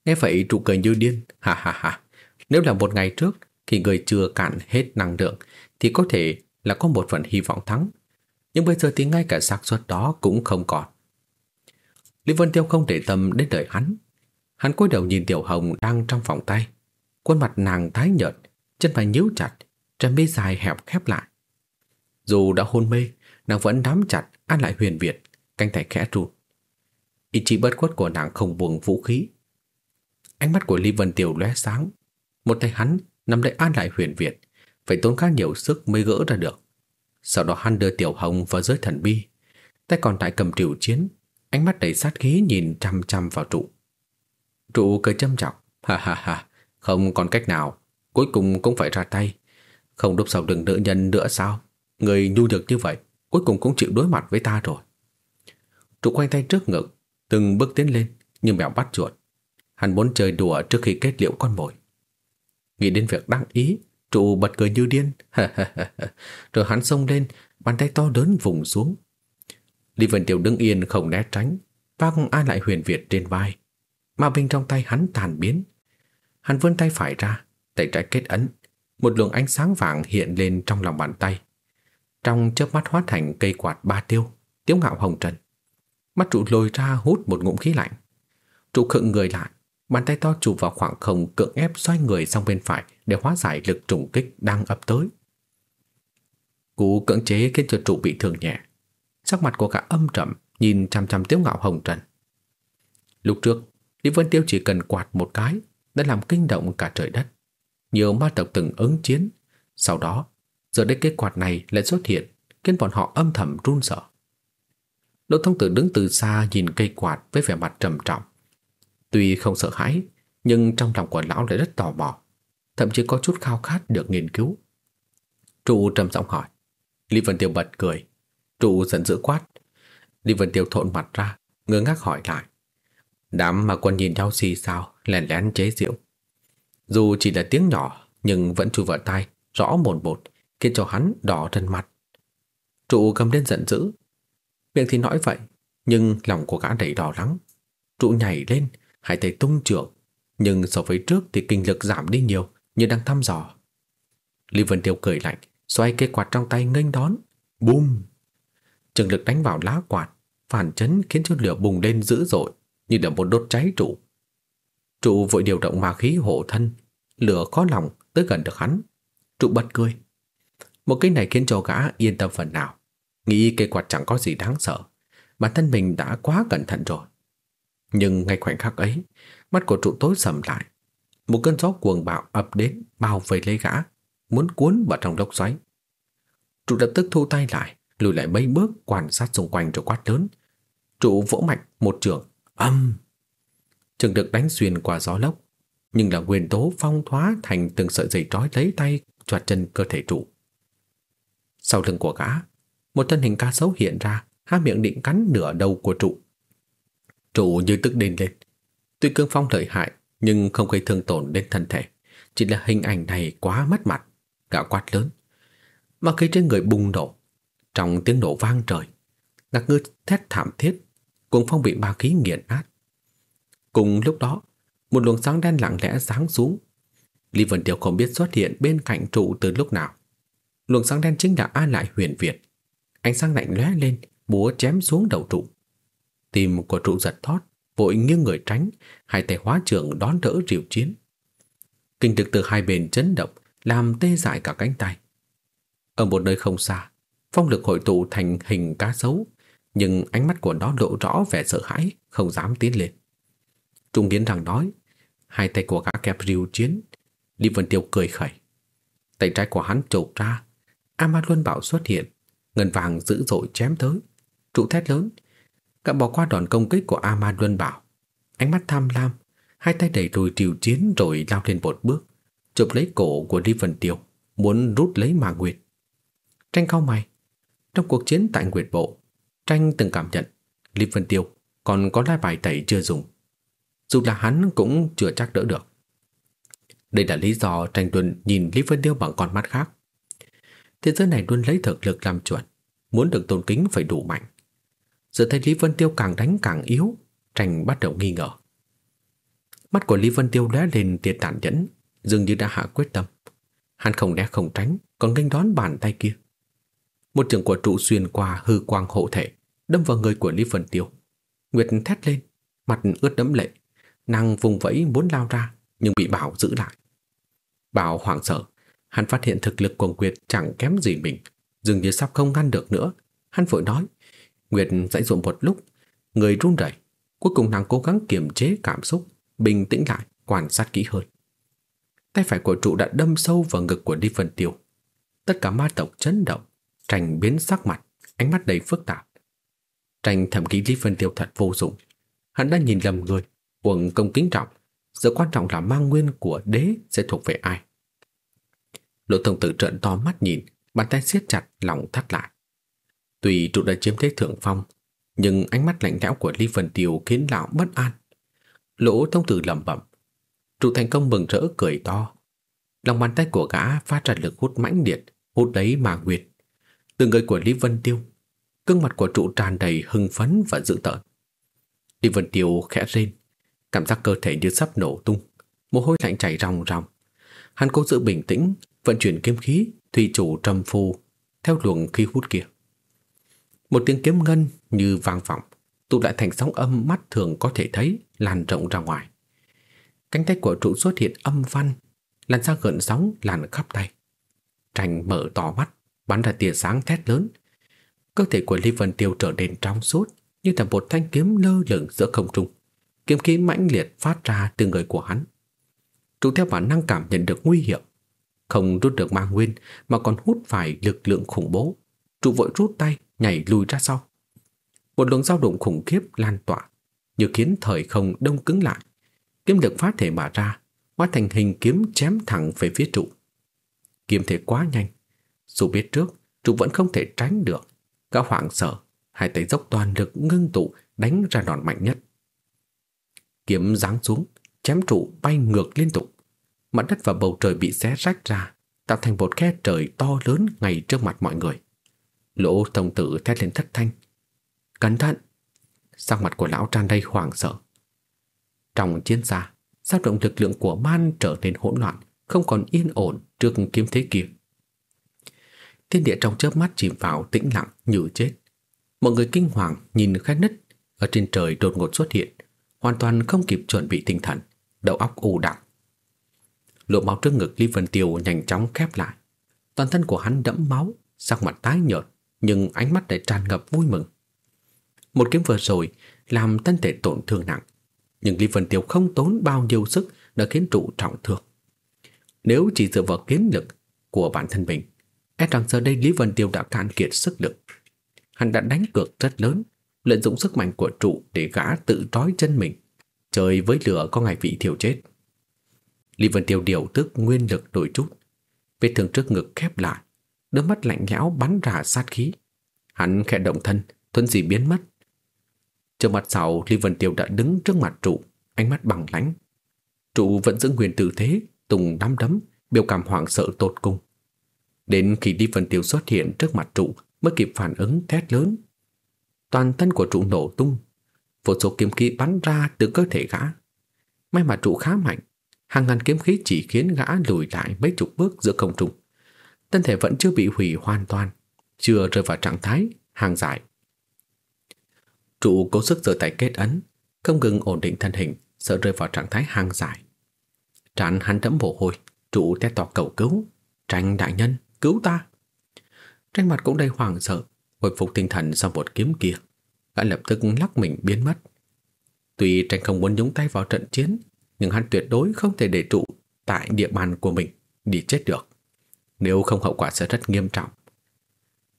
Nghe vậy trụ cười như điên. Ha ha ha. Nếu là một ngày trước, khi người chưa cạn hết năng lượng, thì có thể là có một phần hy vọng thắng. Nhưng bây giờ thì ngay cả xác suất đó cũng không còn. Lý Vân Tiêu không để tâm đến lời hắn. Hắn cúi đầu nhìn Tiểu Hồng đang trong phòng tay. Khuôn mặt nàng tái nhợt, chân phải nhíu chặt, chân mi dài hẹp khép lại. Dù đã hôn mê, nàng vẫn nắm chặt an lại huyền Việt, canh tay khẽ run. Ý chí bất khuất của nàng không buông vũ khí. Ánh mắt của Lý Vân tiểu lóe sáng. Một tay hắn nắm lấy an lại huyền Việt, phải tốn khá nhiều sức mới gỡ ra được. Sau đó hắn đưa Tiểu Hồng vào giới thần bi, tay còn lại cầm triều chiến, ánh mắt đầy sát khí nhìn chăm chăm vào trụ. Trụ cười châm chọc ha ha ha, không còn cách nào, cuối cùng cũng phải ra tay. Không đúc sầu đừng đỡ nhân nữa sao? Người nhu nhược như vậy, cuối cùng cũng chịu đối mặt với ta rồi. Trụ quay tay trước ngực, từng bước tiến lên như mèo bắt chuột. Hắn muốn chơi đùa trước khi kết liễu con mồi. Nghĩ đến việc đăng ý, trụ bật cười như điên. Rồi hắn xông lên, bàn tay to lớn vùng xuống. Lý Vân Tiểu đứng yên không né tránh, vác ai lại huyền Việt trên vai. Ma binh trong tay hắn tàn biến. Hắn vươn tay phải ra, tay trái kết ấn. Một luồng ánh sáng vàng hiện lên trong lòng bàn tay. Trong chớp mắt hóa thành cây quạt ba tiêu, tiếu ngạo hồng trần. Mắt trụ lôi ra hút một ngụm khí lạnh. Trụ khựng người lại, bàn tay to chụp vào khoảng không cưỡng ép xoay người sang bên phải để hóa giải lực trùng kích đang ập tới. Cú cưỡng chế khiến cho trụ bị thương nhẹ. Sắc mặt của cả âm trầm nhìn chăm chăm tiếu ngạo hồng trần. Lúc trước, Lý Vân Tiêu chỉ cần quạt một cái đã làm kinh động cả trời đất. Nhiều ma tộc từng ứng chiến. Sau đó, giờ đây cái quạt này lại xuất hiện khiến bọn họ âm thầm run sợ. Đỗ thông tử đứng từ xa nhìn cây quạt với vẻ mặt trầm trọng. Tuy không sợ hãi, nhưng trong lòng của lão lại rất tò mò, thậm chí có chút khao khát được nghiên cứu. Trụ trầm giọng hỏi. Lý Vân Tiêu bật cười. Trụ giận dữ quát. Lý Vân Tiêu thộn mặt ra, ngơ ngác hỏi lại. Đám mà quân nhìn nhau xì sao, lèn lén chế giễu. Dù chỉ là tiếng nhỏ, nhưng vẫn chui vào tai, rõ mồn một, khiến cho hắn đỏ trên mặt. Trụ cầm lên giận dữ. Miệng thì nói vậy, nhưng lòng của gã đầy đỏ lắng. Trụ nhảy lên, hai tay tung trưởng, nhưng so với trước thì kinh lực giảm đi nhiều, như đang thăm dò. Lý Vân Tiêu cười lạnh, xoay cây quạt trong tay nghênh đón. Bùm! Trường lực đánh vào lá quạt, phản chấn khiến cho lửa bùng lên dữ dội, như là một đốt cháy trụ. Trụ vội điều động ma khí hộ thân, lửa khó lòng tới gần được hắn. Trụ bật cười. Một cái này khiến cho gã yên tâm phần nào, nghĩ cây quạt chẳng có gì đáng sợ, bản thân mình đã quá cẩn thận rồi. Nhưng ngay khoảnh khắc ấy, mắt của trụ tối sầm lại. Một cơn gió cuồng bạo ập đến bao vây lấy gã, muốn cuốn vào trong lốc xoáy. Trụ lập tức thu tay lại, lùi lại mấy bước quan sát xung quanh rồi quát lớn. Trụ vỗ mạnh một trường, âm. Trường được đánh xuyên qua gió lốc, nhưng là nguyên tố phong thoá thành từng sợi dây trói lấy tay choạt chân cơ thể trụ. Sau lưng của gã, một thân hình cá sấu hiện ra, há miệng định cắn nửa đầu của trụ. Trụ như tức điên lên. Tuy cương phong lợi hại, nhưng không gây thương tổn đến thân thể. Chỉ là hình ảnh này quá mất mặt. Gã quát lớn. Mà khi trên người bùng nổ. Trong tiếng nổ vang trời, ngạc ngư thét thảm thiết, cuồng phong bị ma khí nghiền nát. Cùng lúc đó, một luồng sáng đen lặng lẽ sáng xuống. Lý Vân Tiêu không biết xuất hiện bên cạnh trụ từ lúc nào. Luồng sáng đen chính là A Lại Huyền Việt. Ánh sáng lạnh lóe lên, búa chém xuống đầu trụ. Tim của trụ giật thót, vội nghiêng người tránh, hai tay hóa trưởng đón đỡ rìu chiến. Kinh thực từ hai bên chấn động, làm tê dại cả cánh tay. Ở một nơi không xa, phong lực hội tụ thành hình cá sấu, nhưng ánh mắt của nó lộ rõ vẻ sợ hãi, không dám tiến lên. Trung nghiến rằng nói, hai tay của gã kẹp rìu chiến, Lý Vân Tiêu cười khẩy. Tay trái của hắn chộp ra, A Luân Bảo xuất hiện, ngân vàng dữ dội chém tới, trụ thét lớn. Cả bỏ qua đòn công kích của A Luân Bảo, ánh mắt tham lam, hai tay đẩy lùi triều chiến rồi lao lên một bước, chụp lấy cổ của Lý Vân Tiêu, muốn rút lấy mà Nguyệt. Tranh cao mày, trong cuộc chiến tại Nguyệt Bộ, Tranh từng cảm nhận Lý Vân Tiêu còn có lá bài tẩy chưa dùng. Dù là hắn cũng chưa chắc đỡ được. Đây là lý do Tranh luôn nhìn Lý Vân Tiêu bằng con mắt khác. Thế giới này luôn lấy thực lực làm chuẩn, muốn được tôn kính phải đủ mạnh. Giờ thấy Lý Vân Tiêu càng đánh càng yếu, Tranh bắt đầu nghi ngờ. Mắt của Lý Vân Tiêu lóe lên tia tàn nhẫn, dường như đã hạ quyết tâm. Hắn không né không tránh, còn nghênh đón bàn tay kia. Một trường của trụ xuyên qua hư quang hộ thể, đâm vào người của Lý Vân Tiêu. Nguyệt thét lên, mặt ướt đẫm lệ, nàng vùng vẫy muốn lao ra, nhưng bị Bảo giữ lại. Bảo hoảng sợ, hắn phát hiện thực lực của Nguyệt chẳng kém gì mình, dường như sắp không ngăn được nữa. Hắn vội nói, Nguyệt dãy dụa một lúc, người run rẩy, cuối cùng nàng cố gắng kiềm chế cảm xúc, bình tĩnh lại, quan sát kỹ hơn. Tay phải của trụ đã đâm sâu vào ngực của Lý Vân Tiêu. Tất cả ma tộc chấn động, trành biến sắc mặt, ánh mắt đầy phức tạp. trành thầm ký Lý Vân Tiêu thật vô dụng. Hắn đã nhìn lầm người, quần công kính trọng. Giờ quan trọng là mang nguyên của đế sẽ thuộc về ai. Lộ thông tử trợn to mắt nhìn, bàn tay siết chặt, lòng thắt lại. Tuy trụ đã chiếm thế thượng phong, nhưng ánh mắt lạnh lẽo của Lý Vân Tiêu khiến lão bất an. Lỗ thông tử lẩm bẩm. Trụ thành công mừng rỡ cười to. Lòng bàn tay của gã phát ra lực hút mãnh liệt, hút đấy mà nguyệt. Từ người của Lý Vân Tiêu, gương mặt của trụ tràn đầy hưng phấn và dữ tợn. Lý Vân Tiêu khẽ rên, cảm giác cơ thể như sắp nổ tung, mồ hôi lạnh chảy ròng ròng. Hắn cố giữ bình tĩnh, vận chuyển kiếm khí, thủy chủ trầm phù theo luồng khí hút kia. Một tiếng kiếm ngân như vang vọng, tụ lại thành sóng âm mắt thường có thể thấy lan rộng ra ngoài. Cánh tay của trụ xuất hiện âm văn, làn ra gợn sóng làn khắp tay. trành mở to mắt, bắn ra tia sáng thét lớn. Cơ thể của Lý Vân Tiêu trở nên trong suốt, như là một thanh kiếm lơ lửng giữa không trung. Kiếm khí mãnh liệt phát ra từ người của hắn. Trụ theo bản năng cảm nhận được nguy hiểm, không rút được ma nguyên mà còn hút phải lực lượng khủng bố. Trụ vội rút tay, nhảy lùi ra sau. Một luồng dao động khủng khiếp lan tỏa, như khiến thời không đông cứng lại. Kiếm lực phát thể mà ra, hóa thành hình kiếm chém thẳng về phía trụ. Kiếm thể quá nhanh, dù biết trước, trụ vẫn không thể tránh được. Gã hoảng sợ, hai tay dốc toàn lực ngưng tụ đánh ra đòn mạnh nhất. Kiếm giáng xuống, chém trụ bay ngược liên tục. Mặt đất và bầu trời bị xé rách ra, tạo thành một khe trời to lớn ngay trước mặt mọi người. Lỗ thông tử thét lên thất thanh. Cẩn thận! Sắc mặt của lão tràn đầy hoảng sợ. Trong chiến xa, sao động lực lượng của man trở nên hỗn loạn, không còn yên ổn trước kiếm thế kia. Thiên địa trong chớp mắt chìm vào tĩnh lặng như chết. Mọi người kinh hoàng nhìn khe nứt ở trên trời đột ngột xuất hiện, hoàn toàn không kịp chuẩn bị tinh thần, đầu óc u đặc. Lộ máu trước ngực Lý Vân Tiêu nhanh chóng khép lại. Toàn thân của hắn đẫm máu, sắc mặt tái nhợt, nhưng ánh mắt lại tràn ngập vui mừng. Một kiếm vừa rồi làm thân thể tổn thương nặng, nhưng Lý Vân Tiêu không tốn bao nhiêu sức đã khiến trụ trọng thương. Nếu chỉ dựa vào kiếm lực của bản thân mình, E rằng giờ đây Lý Vân Tiêu đã cạn kiệt sức lực. Hắn đã đánh cược rất lớn, lợi dụng sức mạnh của trụ để gã tự trói chân mình. Trời với lửa có ngày vị thiểu chết. Lý Vân Tiêu điều tức nguyên lực đổi chút. Vết thương trước ngực khép lại, đôi mắt lạnh lẽo bắn ra sát khí. Hắn khẽ động thân, thuần gì biến mất. Trước mặt sau, Lý Vân Tiêu đã đứng trước mặt trụ, ánh mắt bằng lãnh. Trụ vẫn giữ nguyên tư thế, tùng đắm đấm, biểu cảm hoảng sợ tột cùng. Đến khi Lý Vân Tiêu xuất hiện trước mặt trụ mới kịp phản ứng thét lớn. Toàn thân của trụ nổ tung, vô số kiếm khí bắn ra từ cơ thể gã, May mà trụ khá mạnh, hàng ngàn kiếm khí chỉ khiến gã lùi lại mấy chục bước giữa không trung. Thân thể vẫn chưa bị hủy hoàn toàn, chưa rơi vào trạng thái hàng giải. Trụ cố sức giơ tay kết ấn, không ngừng ổn định thân hình, sợ rơi vào trạng thái hàng giải. Trán hắn đẫm mồ hôi, trụ té tỏ cầu cứu. Tranh đại nhân, cứu ta. Tranh mặt cũng đầy hoảng sợ, hồi phục tinh thần sau một kiếm kia. Gã lập tức lắc mình biến mất. Tuy tranh không muốn nhúng tay vào trận chiến, nhưng hắn tuyệt đối không thể để trụ tại địa bàn của mình đi chết được. Nếu không hậu quả sẽ rất nghiêm trọng.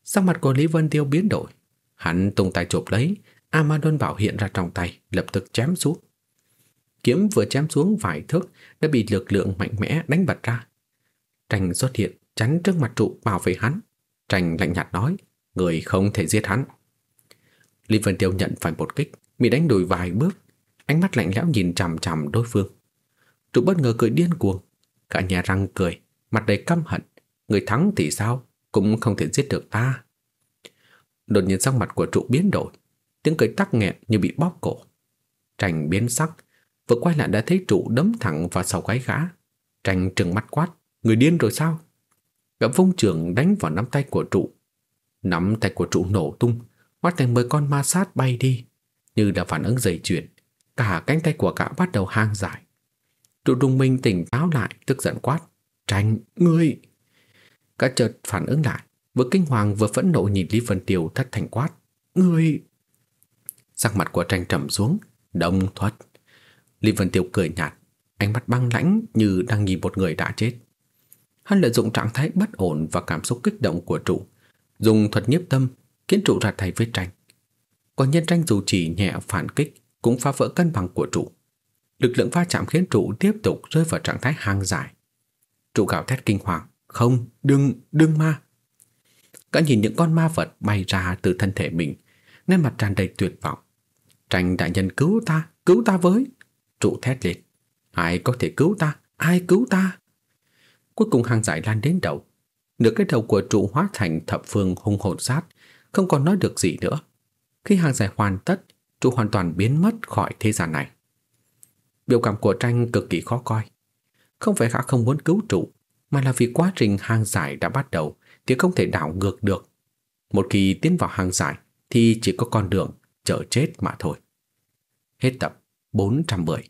Sắc mặt của Lý Vân Tiêu biến đổi. Hắn tung tay chụp lấy, Amadon bảo hiện ra trong tay, lập tức chém xuống. Kiếm vừa chém xuống vài thước đã bị lực lượng mạnh mẽ đánh bật ra. Tranh xuất hiện, chắn trước mặt trụ bảo vệ hắn. Tranh lạnh nhạt nói, người không thể giết hắn. Lý Vân Tiêu nhận phải một kích, bị đánh đùi vài bước, ánh mắt lạnh lẽo nhìn chằm chằm đối phương. Trụ bất ngờ cười điên cuồng, cả nhà răng cười, mặt đầy căm hận. Người thắng thì sao, cũng không thể giết được ta. Đột nhiên sắc mặt của trụ biến đổi, tiếng cười tắc nghẹn như bị bóp cổ. trành biến sắc, vừa quay lại đã thấy trụ đấm thẳng vào sau gáy gã. trành trừng mắt quát, người điên rồi sao? Gã vung trường đánh vào nắm tay của trụ. Nắm tay của trụ nổ tung, hóa thành mười con ma sát bay đi, như là phản ứng dây chuyển. Cả cánh tay của gã bắt đầu hang dài. Trụ trung minh tỉnh táo lại, tức giận quát. Tranh, ngươi! Cả chợt phản ứng lại, vừa kinh hoàng vừa phẫn nộ nhìn Lý Vân Tiêu thất thành quát. Ngươi! Sắc mặt của tranh trầm xuống, đông thuật. Lý Vân Tiêu cười nhạt, ánh mắt băng lãnh như đang nhìn một người đã chết. Hắn lợi dụng trạng thái bất ổn và cảm xúc kích động của trụ, dùng thuật nhiếp tâm khiến trụ ra tay với tranh. Còn nhân tranh dù chỉ nhẹ phản kích cũng phá vỡ cân bằng của trụ. Lực lượng va chạm khiến trụ tiếp tục rơi vào trạng thái hàng dài. Trụ gào thét kinh hoàng, không, đừng, đừng ma. Cả nhìn những con ma vật bay ra từ thân thể mình, nét mặt tràn đầy tuyệt vọng. Tranh đại nhân cứu ta, cứu ta với. Trụ thét lên. Ai có thể cứu ta, ai cứu ta? Cuối cùng hàng giải lan đến đầu. Nửa cái đầu của trụ hóa thành thập phương hung hồn sát, không còn nói được gì nữa. Khi hàng giải hoàn tất, trụ hoàn toàn biến mất khỏi thế gian này. Biểu cảm của tranh cực kỳ khó coi. Không phải gã không muốn cứu trụ, mà là vì quá trình hàng giải đã bắt đầu thì không thể đảo ngược được. Một khi tiến vào hàng giải thì chỉ có con đường chờ chết mà thôi. Hết tập 410